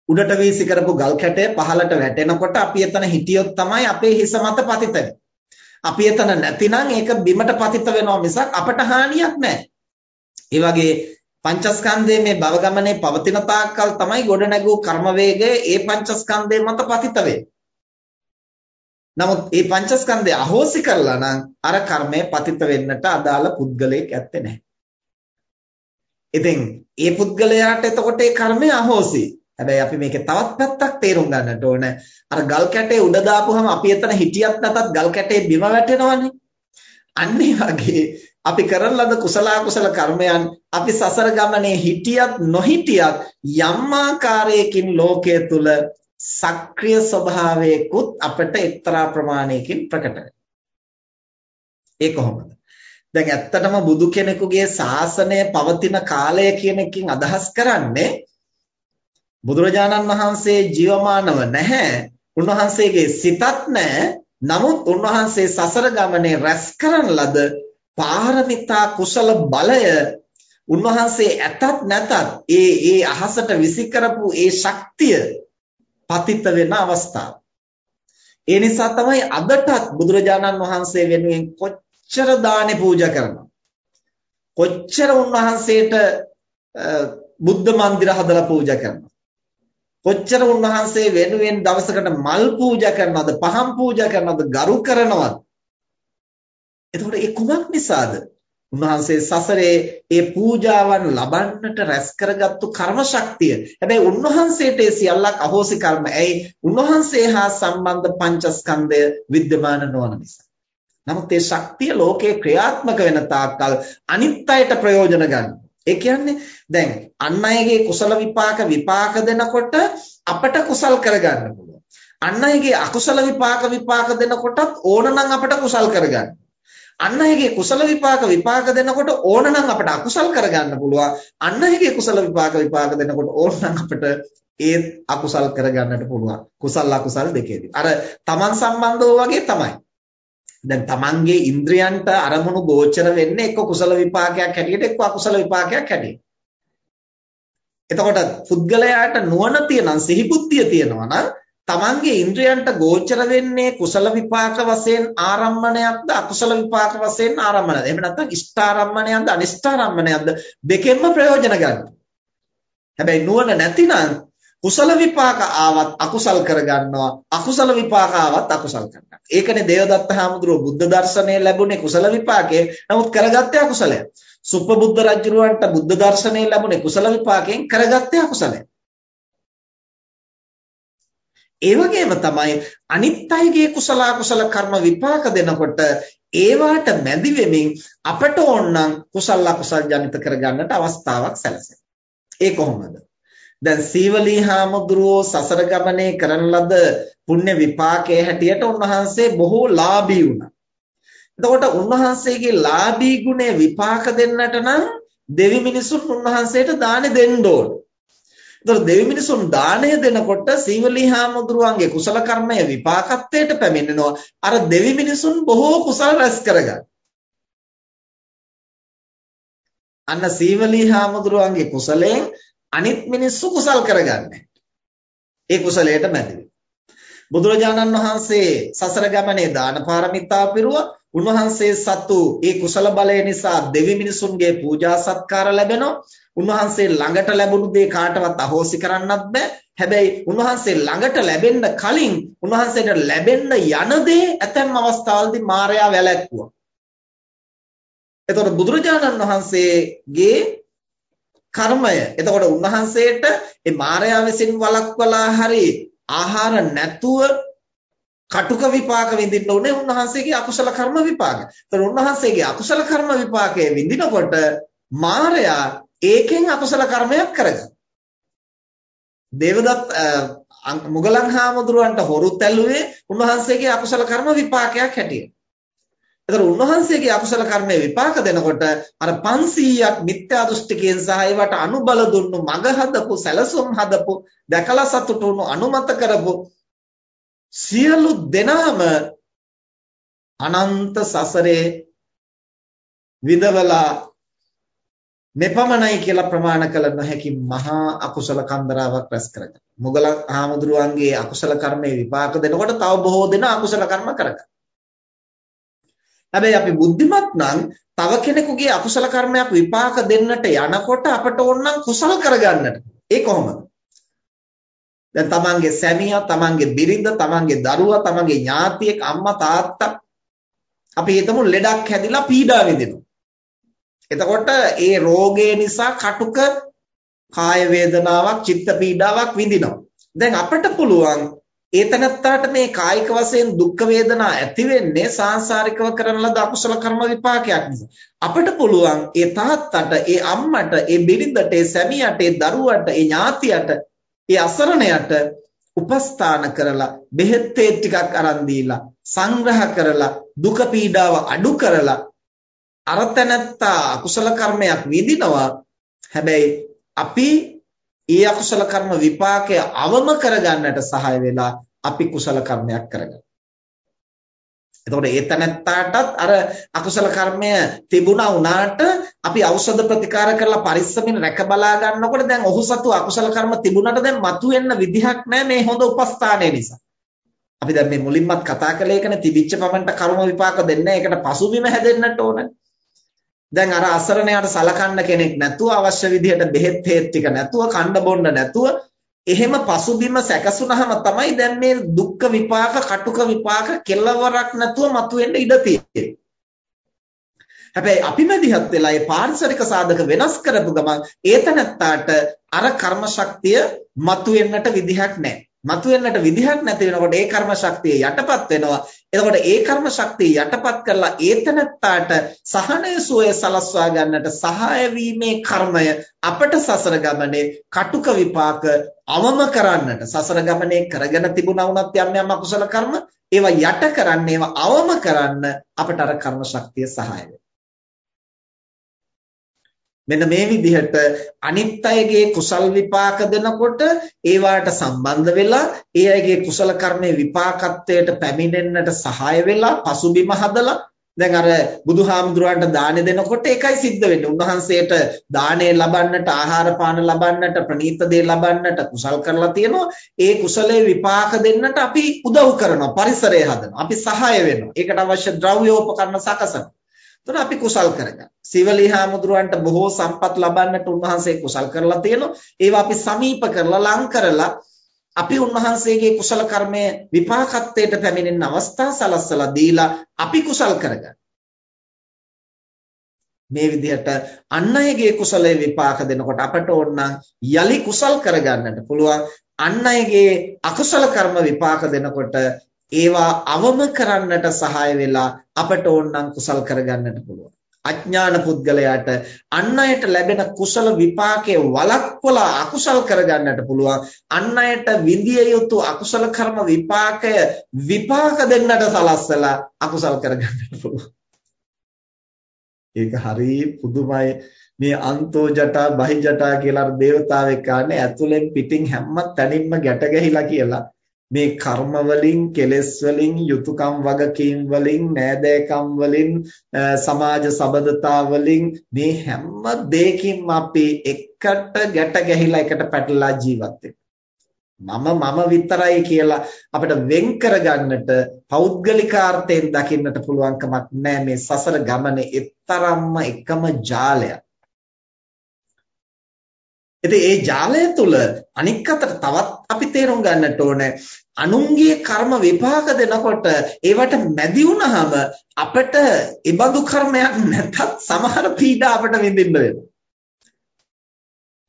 [SPEAKER 2] උඩට වීසි කරපු ගල් කැටය පහළට වැටෙනකොට අපි එතන හිටියොත් තමයි අපේ හිස මත පතිත අපි එතන නැතිනම් ඒක බිමට පතිත වෙනවා මිසක් අපට හානියක් නැහැ. ඒ වගේ පංචස්කන්ධයේ මේ භව ගමනේ පවතින තාක්කල් තමයි ගොඩ නැගූ කර්ම වේගය ඒ පංචස්කන්ධය මත පතිත නමුත් මේ පංචස්කන්ධය අහෝසි කරලා නම් අර කර්මය පතිත වෙන්නට අදාළ පුද්ගලයෙක් ඇත්තේ නැහැ. ඉතින් ඒ පුද්ගලයාට එතකොට ඒ කර්මය අහෝසි. හැබැයි අපි මේකේ තවත් පැත්තක් තේරුම් ගන්නට ඕන. අර ගල් කැටේ උඩ දාපුවම අපි එතන හිටියත් නැතත් ගල් කැටේ බිම වැටෙනවනේ. අන්න වගේ අපි කරන ලද කුසල කුසල කර්මයන් අපි සසර ගමනේ හිටියත් නොහිටියත් යම් ආකාරයකින් ලෝකයේ තුල සක්‍රීය ස්වභාවයකුත් අපිට එක්තරා ප්‍රමාණයකින් ප්‍රකට ඒ කොහොමද? දැන් ඇත්තටම බුදු කෙනෙකුගේ ශාසනය පවතින කාලය කියන එකකින් අදහස් කරන්නේ බුදුරජාණන් වහන්සේ ජීවමානව නැහැ. උන්වහන්සේගේ සිතත් නැහැ. නමුත් උන්වහන්සේ සසර ගමනේ රැස් කරන ලද පාරමිතා කුසල බලය උන්වහන්සේ ඇතත් නැතත් ඒ ඒ අහසට විසි කරපු ඒ ශක්තිය පතිත වෙන අවස්ථාව. ඒ නිසා තමයි අදටත් බුදුරජාණන් වහන්සේ වෙනුවෙන් කොච්චර දානේ පූජා කරනවා. කොච්චර උන්වහන්සේට බුද්ධ මන්දිර හදලා පූජා කරනවා. කොච්චර උන්වහන්සේ වෙනුවෙන් දවසකට මල් පූජා කරනවද පහන් පූජා කරනවද ගරු කරනවද එතකොට ඒ කුමක් නිසාද? උන්වහන්සේ සසරේ ඒ පූජාවන් ලබන්නට රැස් කරගත්තු කර්ම ශක්තිය. හැබැයි උන්වහන්සේට ඒ සියල්ලක් අහෝසි කර්ම. ඇයි? උන්වහන්සේ හා සම්බන්ධ පංචස්කන්ධය විද්‍යමාන නොවන නිසා. නමුත් ඒ ශක්තිය ලෝකේ ක්‍රියාත්මක වෙන තාක්කල් අනිත් අයට ප්‍රයෝජන ගන්න. ඒ කියන්නේ දැන් අන් අයගේ කුසල විපාක විපාක දෙනකොට අපට කුසල් කරගන්න පුළුවන්. අන් අයගේ අකුසල විපාක විපාක දෙනකොටත් ඕනනම් අපට කුසල් කරගන්න. අන් අයගේ කුසල විපාක විපාක දෙනකොට ඕනනම් අපට අකුසල් කරගන්න පුළුවන්. අන් අයගේ කුසල විපාක විපාක දෙනකොට ඕනනම් අපට ඒ අකුසල් කරගන්නට පුළුවන්. කුසල අකුසල් දෙකේදී. අර Taman සම්බන්ධව වගේ තමයි. දැන් Tamanගේ ඉන්ද්‍රයන්ට අරමුණු ගෝචර වෙන්නේ එක්ක කුසල විපාකයක් හැටියට එක්ක අකුසල විපාකයක් හැටියට. එතකොට පුද්ගලයාට නුවණ තියෙනම් සිහි බුද්ධිය තියෙනවා නම් තමන්ගේ ඉන්ද්‍රයන්ට ගෝචර වෙන්නේ කුසල විපාක වශයෙන් ආරම්මණයක්ද අකුසල විපාක වශයෙන් ආරම්මණයක්ද එහෙම නැත්නම් ඉෂ්ඨාරම්මණයක්ද අනිෂ්ඨාරම්මණයක්ද දෙකෙන්ම ප්‍රයෝජන ගන්න. හැබැයි නුවණ නැතිනම් කුසල විපාක ආවත් අකුසල් කරගන්නවා අකුසල විපාක ආවත් අකුසල් කරගන්නවා. ඒකනේ දේවදත්ත හාමුදුරුවෝ බුද්ධ දර්ශනය ලැබුණේ කුසල විපාකේ. නමුත් කරගත්තේ අකුසලයක්. සුපබුද්ධ රජුරවන්ට බුද්ධ දර්ශනය ලැබුණේ කුසල විපාකයෙන් කරගත්තේ අකුසලයක්. ඒ වගේම තමයි අනිත් අයගේ කුසල අකුසල කර්ම විපාක දෙනකොට ඒවාට මැදි වෙමින් අපට ඕනනම් කුසල අකුසල් ජනිත කරගන්නට අවස්ථාවක් සැලසෙනවා. ඒ කොහොමද? දැන් සීවලී හාමුදුරුවෝ සසර ගමනේ කරන ලද පුණ්‍ය විපාකයේ හැටියට උන්වහන්සේ බොහෝ ලාභී වුණා. එතකොට උන්වහන්සේගේ ලාභී ගුණය විපාක දෙන්නට නම් දෙවි මිනිසුන් උන්වහන්සේට දානෙ දෙන්න ඕන. එතකොට දෙවි මිනිසුන් දාණය දෙනකොට සීවලී හාමුදුරුවන්ගේ කුසල කර්මය විපාකත්වයට පැමිණෙනවා. අර දෙවි මිනිසුන් බොහෝ කුසල රැස් කරගන්න. අන්න සීවලී හාමුදුරුවන්ගේ කුසලයෙන් අනිත් මිනිස්සු කුසල් කරගන්නේ. ඒ කුසලයට මැදි බුදුරජාණන් වහන්සේ සසර ගමනේ දාන පාරමිතා පිරුවා. උන්වහන්සේ සතු ඒ කුසල බලය නිසා දෙවි මිනිසුන්ගේ පූජා සත්කාර ලැබෙනවා. උන්වහන්සේ ළඟට ලැබුණු දේ කාටවත් අහෝසි කරන්නත් බෑ. හැබැයි උන්වහන්සේ ළඟට ලැබෙන්න කලින් උන්වහන්සේට ලැබෙන්න යන දේ ඇතැම් අවස්ථාවලදී මායя වැළැක්වුවා. එතකොට බුදුරජාණන් වහන්සේගේ කර්මය. එතකොට උන්වහන්සේට ඒ මායя විසින් වළක්වලා හරි ආහාර නැතුව කටුක විපාක විඳින්න උනේ උන්වහන්සේගේ අකුසල කර්ම විපාක. ඒතර උන්වහන්සේගේ අකුසල කර්ම විපාකයේ විඳිනකොට මායя ඒකෙන් අකුසල කර්මයක් කරගන්නවා. දේවදත් මුගලන් හාමුදුරුවන්ට හොරු තැළුවේ උන්වහන්සේගේ අකුසල කර්ම විපාකයක් හැටියට. ඒතර උන්වහන්සේගේ අකුසල කර්මයේ විපාක දෙනකොට අර 500ක් මිත්‍යා දෘෂ්ටිකයන් සහ ඒවට අනුබල දුන්නු මග හදපු සැලසුම් හදපු දැකලා සතුටු වුණු අනුමත කරපු සියලු දෙනාම අනන්ත සසරේ විඳවලා මෙපමණයි කියලා ප්‍රමාණ කළ නොහැකි මහා අකුසල කන්දරාවක් රැස් කරගන්න. මුගල ආමුදුරුවන්ගේ අකුසල කර්මයේ විපාක දෙනකොට තව බොහෝ දෙනා අකුසල කර්ම කරගන්න. හැබැයි අපි බුද්ධිමත් නම් තව කෙනෙකුගේ අකුසල කර්මයක් විපාක දෙන්නට යනකොට අපට ඕනනම් කුසල කරගන්නට. ඒ කොහොමද? දැන් තමන්ගේ සැමියා, තමන්ගේ බිරිඳ, තමන්ගේ දරුවා, තමන්ගේ ඥාතියෙක්, අම්මා තාත්තා අපි හිතමු ලෙඩක් හැදිලා පීඩා විඳිනවා. එතකොට ඒ රෝගය නිසා කටුක කාය වේදනාවක්, චිත්ත පීඩාවක් විඳිනවා. දැන් අපිට පුළුවන් ඒ තනත්තාට මේ කායික වශයෙන් දුක් වේදනා ඇති වෙන්නේ සාංශාරිකව කරන ලද අකුසල කර්ම විපාකයක් නිසා. අපිට පුළුවන් ඒ තාත්තට, ඒ අම්මට, ඒ බිරිඳට, ඒ සැමියාට, ඒ දරුවට, ඒ ඥාතියට, ඒ අසරණයට උපස්ථාන කරලා බෙහෙත් ටිකක් අරන් දීලා සංග්‍රහ කරලා දුක පීඩාව අඩු කරලා අර තනත්තා අකුසල කර්මයක් විඳිනවා. හැබැයි අපි ඒ අකුසල කර්ම විපාකය අවම කරගන්නට සහාය වෙලා අපි කුසල කර්මයක් කරගන්නවා. එතකොට ඒ තැනත්තාටත් අර අකුසල කර්මය තිබුණා වුණාට අපි ඖෂධ ප්‍රතිකාර කරලා පරිස්සමින් රැක බලා ගන්නකොට දැන් ඔහු සතු අකුසල කර්ම තිබුණාට දැන් මතුවෙන්න විදිහක් නැහැ මේ හොඳ උපස්ථානය නිසා. අපි දැන් මේ මුලින්මත් කතා කළේ ඒකනේ තිබිච්ච පමණට කර්ම විපාක දෙන්නේ ඒකට පසුබිම හැදෙන්නට ඕනේ. දැන් අර අසරණයාට සලකන්න කෙනෙක් නැතුව අවශ්‍ය විදිහට බෙහෙත් හේත් ටික නැතුව කන්න බොන්න නැතුව එහෙම පසුබිම සැකසුනහම තමයි දැන් මේ දුක්ඛ විපාක කටුක විපාක කෙලවරක් නැතුව මතුවෙන්න ඉඩ තියෙන්නේ. හැබැයි අපි මැදිහත් වෙලා මේ පාරිසරික සාධක වෙනස් කරපු ගමන් ඒතනත්තාට අර කර්ම ශක්තිය මතුවෙන්නට විදිහක් නැහැ. මතුවෙන්නට විදිහක් නැති වෙනකොට ඒ කර්ම ශක්තිය යටපත් වෙනවා. එතකොට ඒ කර්ම ශක්තිය යටපත් කරලා ඒතනත්තාට සහනය සුවය සලස්වා ගන්නට සහාය වීමේ කර්මය අපට සසර ගමනේ කටුක විපාක අවම කරන්නට සසර ගමනේ කරගෙන තිබුණා වුණත් යම් යම් අකුසල කර්ම ඒවා යට කරන්න ඒවා අවම කරන්න අපට අර කර්ම ශක්තිය සහාය මෙන්න මේ විදිහට අනිත් අයගේ කුසල් විපාක දෙනකොට ඒවාට සම්බන්ධ වෙලා ඒ අයගේ කුසල කර්මයේ විපාකත්වයට පැමිණෙන්නට සහාය වෙලා පසුබිම හදලා දැන් අර බුදුහාමුදුරන්ට දානෙ දෙනකොට ඒකයි සිද්ධ වෙන්නේ. උන්වහන්සේට දානෙ ලබන්නට, ආහාර පාන ලබන්නට, ප්‍රණීත දේ ලබන්නට කුසල් කරලා තියෙනවා. ඒ කුසලයේ විපාක දෙන්නට අපි උදව් කරනවා, පරිසරය හදනවා. අපි සහාය වෙනවා. ඒකට අවශ්‍ය ද්‍රව්‍යෝපකරණ සකසනවා. එතකොට අපි කුසල් කරගන්න. සිවලී හාමුදුරුවන්ට බොහෝ සම්පත් ලබන්නට උන්වහන්සේ කුසල් කරලා තියෙනවා. ඒවා අපි සමීප කරලා ලං කරලා අපි උන්වහන්සේගේ කුසල කර්මය විපාකත්වයට පැමිණෙන අවස්ථා සලස්සලා දීලා අපි කුසල් කරගන්න. මේ විදිහට අන් අයගේ කුසලයේ විපාක දෙනකොට අපට ඕනනම් යලි කුසල් කරගන්නට පුළුවන් අන් අයගේ අකුසල කර්ම විපාක දෙනකොට ඒවා අවම කරන්නට සහාය වෙලා අපට ඕනනම් කුසල් කරගන්නට පුළුවන්. අඥාන පුද්ගලයාට අන් අයට ලැබෙන කුසල විපාකයේ වළක්වලා අකුසල් කරගන්නට පුළුවන්. අන් අයට විඳිය යුතු අකුසල කර්ම විපාකය විපාක දෙන්නට සලස්සලා අකුසල් කරගන්නට පුළුවන්. ඒක හරි පුදුමයි මේ අන්තෝ ජටා බහි ජටා කියලා අර දේවතාවෙක් කාන්නේ ඇතුලෙන් පිටින් හැම තැනින්ම ගැට ගැහිලා කියලා මේ කර්ම වලින් කෙලෙස් වලින් යුතුයකම් වගකීම් වලින් නෑදෑකම් වලින් සමාජ සබඳතා වලින් මේ හැම දෙයකින්ම අපි එකට ගැට ගැහිලා එකට පැටලලා ජීවත් මම මම විතරයි කියලා අපිට වෙන් කරගන්නට පෞද්ගලිකාර්ථයෙන් දකින්නට පුළුවන්කමක් නැහැ මේ සසර ගමනේ එතරම්ම එකම ජාලයක්. ඉතින් ඒ ජාලය තුල අනික් අතට තවත් අපි තේරුම් ගන්නට ඕනේ අනුන්ගේ කර්ම විපාක දෙනකොට ඒවට මැදි වුනහම අපිට ඉබඳු කර්මයක් නැතත් සමහර පීඩා අපිට විඳින්න වෙනවා.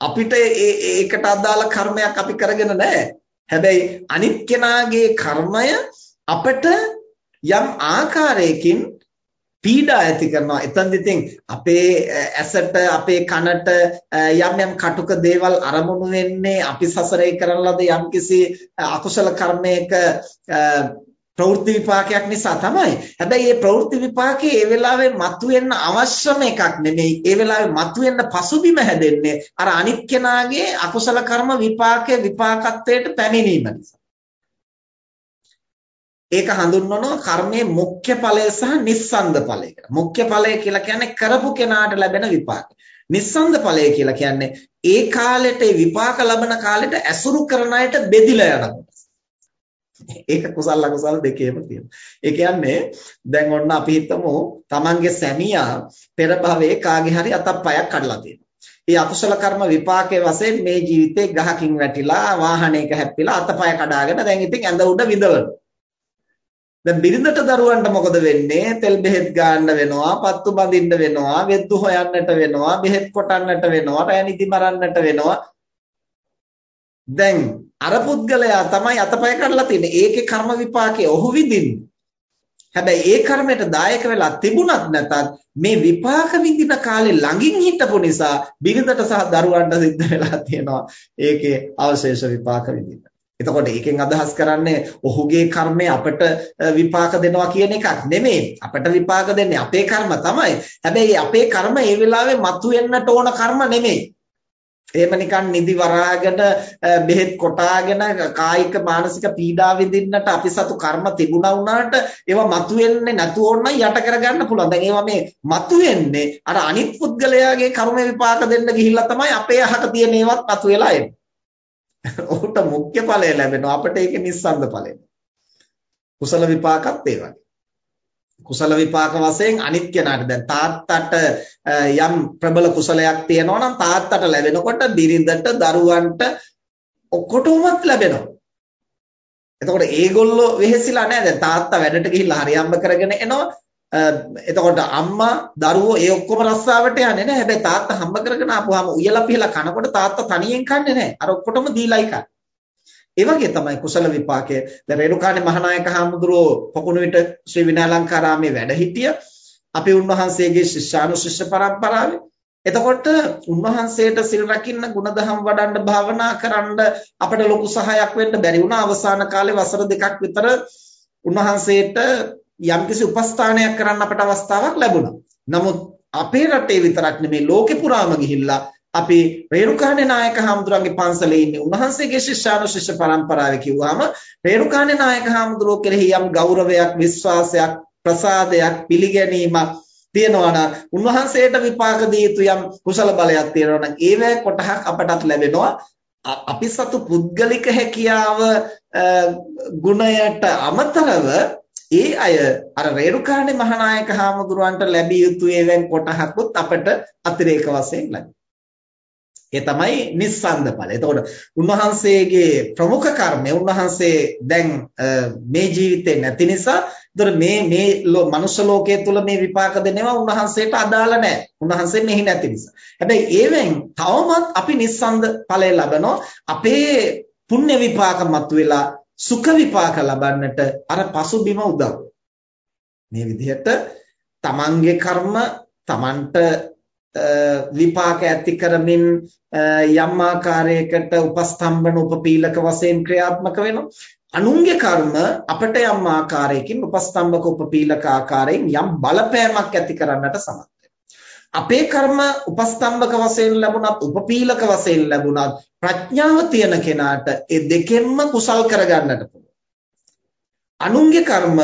[SPEAKER 2] අපිට ඒකට අදාළ කර්මයක් අපි කරගෙන නැහැ. හැබැයි අනිත් කෙනාගේ කර්මය අපිට යම් ආකාරයකින් පීඩා ඇති කරනවා. එතනදි ඉතින් අපේ ඇසට අපේ කනට යම් යම් කටුක දේවල් අරමුණු වෙන්නේ අපි සසරේ කරන ලද යම්කිසි අකුසල කර්මයක ප්‍රවෘත්ති විපාකයක් නිසා තමයි. හැබැයි මේ ප්‍රවෘත්ති විපාකේ ඒ වෙලාවේ මතුවෙන්න අවශ්‍යම එකක් නෙමෙයි. ඒ වෙලාවේ මතුවෙන්න පසුබිම හැදෙන්නේ අර අනිත් කෙනාගේ අකුසල කර්ම විපාකයේ විපාකත්වයට පැමිණීම නිසා. ඒක හඳුන්වනවා කර්මයේ මුඛ්‍ය ඵලය සහ නිස්සන්ද ඵලය කියලා. මුඛ්‍ය ඵලය කියලා කියන්නේ කරපු කෙනාට ලැබෙන විපාක. නිස්සන්ද ඵලය කියලා කියන්නේ ඒ කාලෙට විපාක ලබන කාලෙට ඇසුරු කරන අයට බෙදිලා යනකොට. ඒක කුසල අකුසල දෙකේම තියෙනවා. ඒ කියන්නේ දැන් ඔන්න අපි හිතමු Tamange සැමියා පෙර භවයේ කාගේ හරි අතප්පයක් කඩලා තියෙනවා. ඒ අකුසල කර්ම විපාකයේ වශයෙන් මේ ජීවිතේ ගහකින් වැටිලා වාහනයක හැප්පිලා අතපය කඩාගෙන දැන් ඉතින් ඇඳ උඩ විඳවනවා. දැන් බිරිඳට දරුවන්ට මොකද වෙන්නේ? තෙල් බෙහෙත් ගන්න වෙනවා, පත්තු බඳින්න වෙනවා, වෙද්දු හොයන්නට වෙනවා, බෙහෙත් කොටන්නට වෙනවා, රැණිදි මරන්නට වෙනවා. දැන් අර පුද්ගලයා තමයි අතපය කඩලා තියෙන්නේ. ඒකේ කර්ම විපාකේ ඔහු විඳින්නේ. හැබැයි ඒ කර්මයට දායක වෙලා තිබුණත් නැතත් මේ විපාක විඳින කාලේ ළඟින් හිටපු නිසා බිරිඳට සහ දරුවන්ට සිද්ධ වෙලා තියෙනවා ඒකේ අවශේෂ විපාක විඳින්න. එතකොට ඒකෙන් අදහස් කරන්නේ ඔහුගේ කර්මය අපට විපාක දෙනවා කියන එකක් නෙමෙයි. අපට විපාක දෙන්නේ අපේ කර්ම තමයි. හැබැයි අපේ කර්ම ඒ වෙලාවේ මතුවෙන්නට ඕන කර්ම නෙමෙයි. එහෙම නිකන් නිදි වරාගෙන බෙහෙත් කොටාගෙන කායික මානසික පීඩා විඳින්නට අපි සතු කර්ම තිබුණා වුණාට ඒවා මතුවෙන්නේ නැතුව ඕන යට කරගන්න පුළුවන්. දැන් ඒවා මේ මතුවෙන්නේ අර අනිත් පුද්ගලයාගේ කර්ම විපාක දෙන්න ගිහිල්ලා තමයි අපේ අහක තියෙන ඒවත් මතුවෙලා එන්නේ. ඔහුට මුඛ්‍ය ඵලය ලැබෙනවා අපිට ඒක නිස්සන්ද ඵලය. කුසල විපාකත් ඒ වගේ. කුසල විපාක වශයෙන් අනිත් කෙනාට දැන් තාත්තට යම් ප්‍රබල කුසලයක් තියෙනවා නම් තාත්තට ලැබෙනකොට බිරිඳට දරුවන්ට ඔක්කොටමත් ලැබෙනවා. එතකොට ඒගොල්ලෝ වෙහෙසිලා නැහැ දැන් තාත්තා වැඩට ගිහිල්ලා හරියම්බ කරගෙන එනවා එතකොට අම්මා දරුවෝ ඒ ඔක්කොම රස්සාවට යන්නේ නැහැ. හැබැයි තාත්තා හම්බ කරගෙන ආපුවාම උයලා පිහලා කනකොට තාත්තා තනියෙන් කන්නේ නැහැ. අර ඔක්කොටම දීලායි කන්නේ. ඒ වගේ තමයි කුසල විපාකය. දැන් රේරුකාණේ මහානායක හාමුදුරුවෝ පොකුණු විට ශ්‍රී විනයාලංකාරාමේ වැඩ හිටිය. අපි උන්වහන්සේගේ ශිෂ්‍යානුශිෂ්‍ය පරම්පරාවේ. එතකොට උන්වහන්සේට සිල් රකින්න ගුණධම් වඩන්න භාවනා කරන්න අපිට ලොකු සහායක් වෙන්න බැරි වුණා. අවසාන කාලේ වසර දෙකක් විතර උන්වහන්සේට යම්කිසි උපස්ථානයක් කරන්න අපට අවස්ථාවක් ලැබුණා. නමුත් අපේ රටේ විතරක් නෙමෙයි ලෝකෙ පුරාම ගිහිල්ලා අපි රේරුකාණේ නායක හාමුදුරන්ගේ පන්සලේ ඉන්නේ උන්වහන්සේගේ ශිෂ්‍යානුශිෂ්‍ය පරම්පරාවේ කිව්වම රේරුකාණේ නායක හාමුදුරුවෝ කෙරෙහි යම් ගෞරවයක් විශ්වාසයක් ප්‍රසාදයක් පිළිගැනීමක් තියෙනවා නම් උන්වහන්සේට විපාක දී යුතු යම් කුසල බලයක් තියෙනවා නම් ඒවැ කොටහක් අපටත් ලැබෙනවා අපි සතු පුද්ගලික හැකියාව ගුණයට අමතරව ඒ අය අර රේරුකාණේ මහානායක හාමුදුරුවන්ට ලැබිය යුතු ඒවෙන් කොටහකුත් අපට අතිරේක වශයෙන් ලැබෙනවා ඒ තමයි නිස්සන්ද ඵලය. එතකොට උන්වහන්සේගේ ප්‍රමුඛ කර්මය උන්වහන්සේ දැන් මේ ජීවිතේ නැති නිසා එතකොට මේ මේ මනුෂ්‍ය ලෝකයේ තුල මේ විපාක දෙනවා උන්වහන්සේට අදාළ නැහැ. උන්වහන්සේ මෙහි නැති නිසා. හැබැයි ඒවෙන් තවමත් අපි නිස්සන්ද ඵලය ලබනවා. අපේ පුණ්‍ය විපාක මතුවෙලා සුඛ විපාක ලබන්නට අර පසුබිම උදව්. මේ විදිහට තමන්ගේ කර්ම තමන්ට විපාක ඇති කරමින් යම් ආකාරයකට උපස්තම්භන උපපීලක වශයෙන් ක්‍රියාත්මක වෙනවා අනුන්ගේ කර්ම අපට යම් ආකාරයකින් උපස්තම්භක උපපීලක ආකාරයෙන් යම් බලපෑමක් ඇති කරන්නට සමත් අපේ කර්ම උපස්තම්භක වශයෙන් ලැබුණත් උපපීලක වශයෙන් ලැබුණත් ප්‍රඥාව තියෙන කෙනාට ඒ දෙකෙන්ම කුසල් කරගන්නට පුළුවන්. අනුන්ගේ කර්ම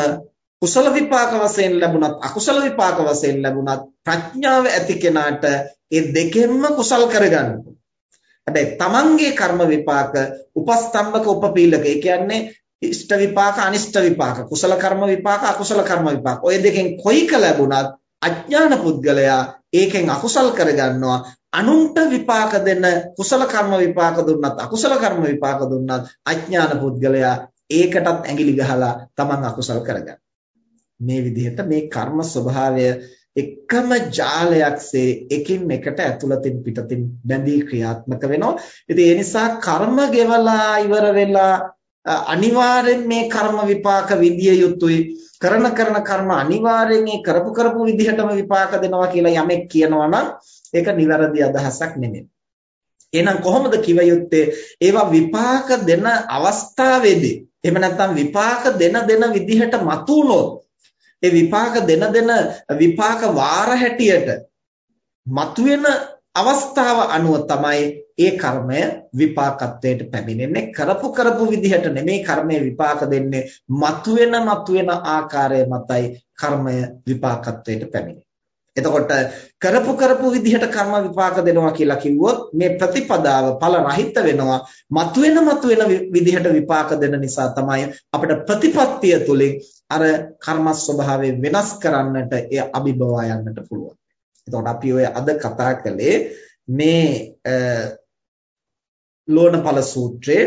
[SPEAKER 2] කුසල විපාක වශයෙන් ලැබුණත් අකුසල විපාක වශයෙන් ලැබුණත් ප්‍රඥාව ඇති කෙනාට ඒ දෙකෙන්ම කුසල් කරගන්න හැබැයි තමන්ගේ කර්ම විපාක උපස්තම්භක උපපීලක ඒ කියන්නේ ඉෂ්ට විපාක අනිෂ්ට විපාක කුසල කර්ම විපාක අකුසල කර්ම විපාක ඔය දෙකෙන් කොයික ලැබුණත් අඥාන පුද්ගලයා ඒකෙන් අකුසල් කරගන්නවා. අනුන්ට විපාක දෙන කුසල කර්ම විපාක දුන්නත් අකුසල කර්ම විපාක දුන්නත් අඥාන පුද්ගලයා ඒකටත් ඇඟිලි ගහලා තමන් අකුසල් කරගන්නවා මේ විදිහට මේ කර්ම ස්වභාවය එකම ජාලයක්සේ එකින් එකට ඇතුළතින් පිටතින් බැඳී ක්‍රියාත්මක වෙනවා. ඉතින් ඒ නිසා කර්ම ගෙවලා ඉවර වෙලා අනිවාර්යෙන් මේ කර්ම විපාක විදිය යුතුයි. කරන කරන කර්ම අනිවාර්යෙන් ඒ කරපු කරපු විදිහටම විපාක දෙනවා කියලා යමෙක් කියනවා නම් ඒක නිවැරදි අදහසක් නෙමෙයි. එහෙනම් කොහොමද කිව යුත්තේ? ඒවා විපාක දෙන අවස්ථාවේදී එහෙම නැත්නම් විපාක දෙන දෙන විදිහට මතුනොත් ඒ විපාක දෙන දෙන විපාක වාර හැටියට මතුවෙන අවස්ථාව අනුව තමයි ඒ කර්මය විපාකත්වයට පැමිණෙන්නේ කරපු කරපු විදිහට නෙමෙයි කර්මය විපාක දෙන්නේ මතුවෙන මතුවෙන ආකාරය මතයි කර්මය විපාකත්වයට පැමිණෙන්නේ එතකොට කරපු කරපු විදිහට කර්ම විපාක දෙනවා කියලා කිව්වොත් මේ ප්‍රතිපදාව ඵල රහිත වෙනවා මතුවෙන මතුවෙන විදිහට විපාක දෙන නිසා තමයි අපිට ප්‍රතිපත්තිය තුලින් අර කර්ම ස්වභාවය වෙනස් කරන්නට එය අභිබවා යන්නට පුළුවන්. එතකොට අපි ඔය අද කතා කළේ මේ ලෝණඵල සූත්‍රයේ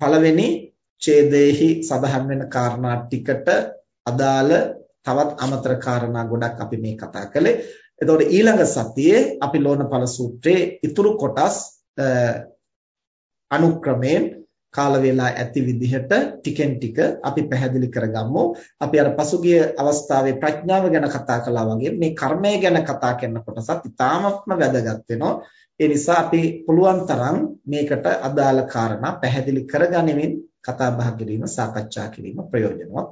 [SPEAKER 2] පළවෙනි ඡේදයේහි සඳහන් වෙන කාරණා ටිකට අදාළ තවත් අමතර කාරණා ගොඩක් අපි මේ කතා කළේ. එතකොට ඊළඟ සතියේ අපි ලෝණඵල සූත්‍රයේ ඉතුරු කොටස් අනුක්‍රමයෙන් කාල වේලා ඇති විදිහට ටිකෙන් ටික අපි පැහැදිලි කරගමු. අපි අර පසුගිය අවස්ථාවේ ප්‍රඥාව ගැන කතා කළා වගේ මේ කර්මය ගැන කතා කරන කොටසත් ඉතාමත්ම වැදගත් වෙනවා. ඒ නිසා අපි පුළුවන් තරම් මේකට අදාළ කාරණා පැහැදිලි කරගනිමින් කතා බහ කිරීම සාකච්ඡා කිරීම ප්‍රයෝජනවත් වෙනවා.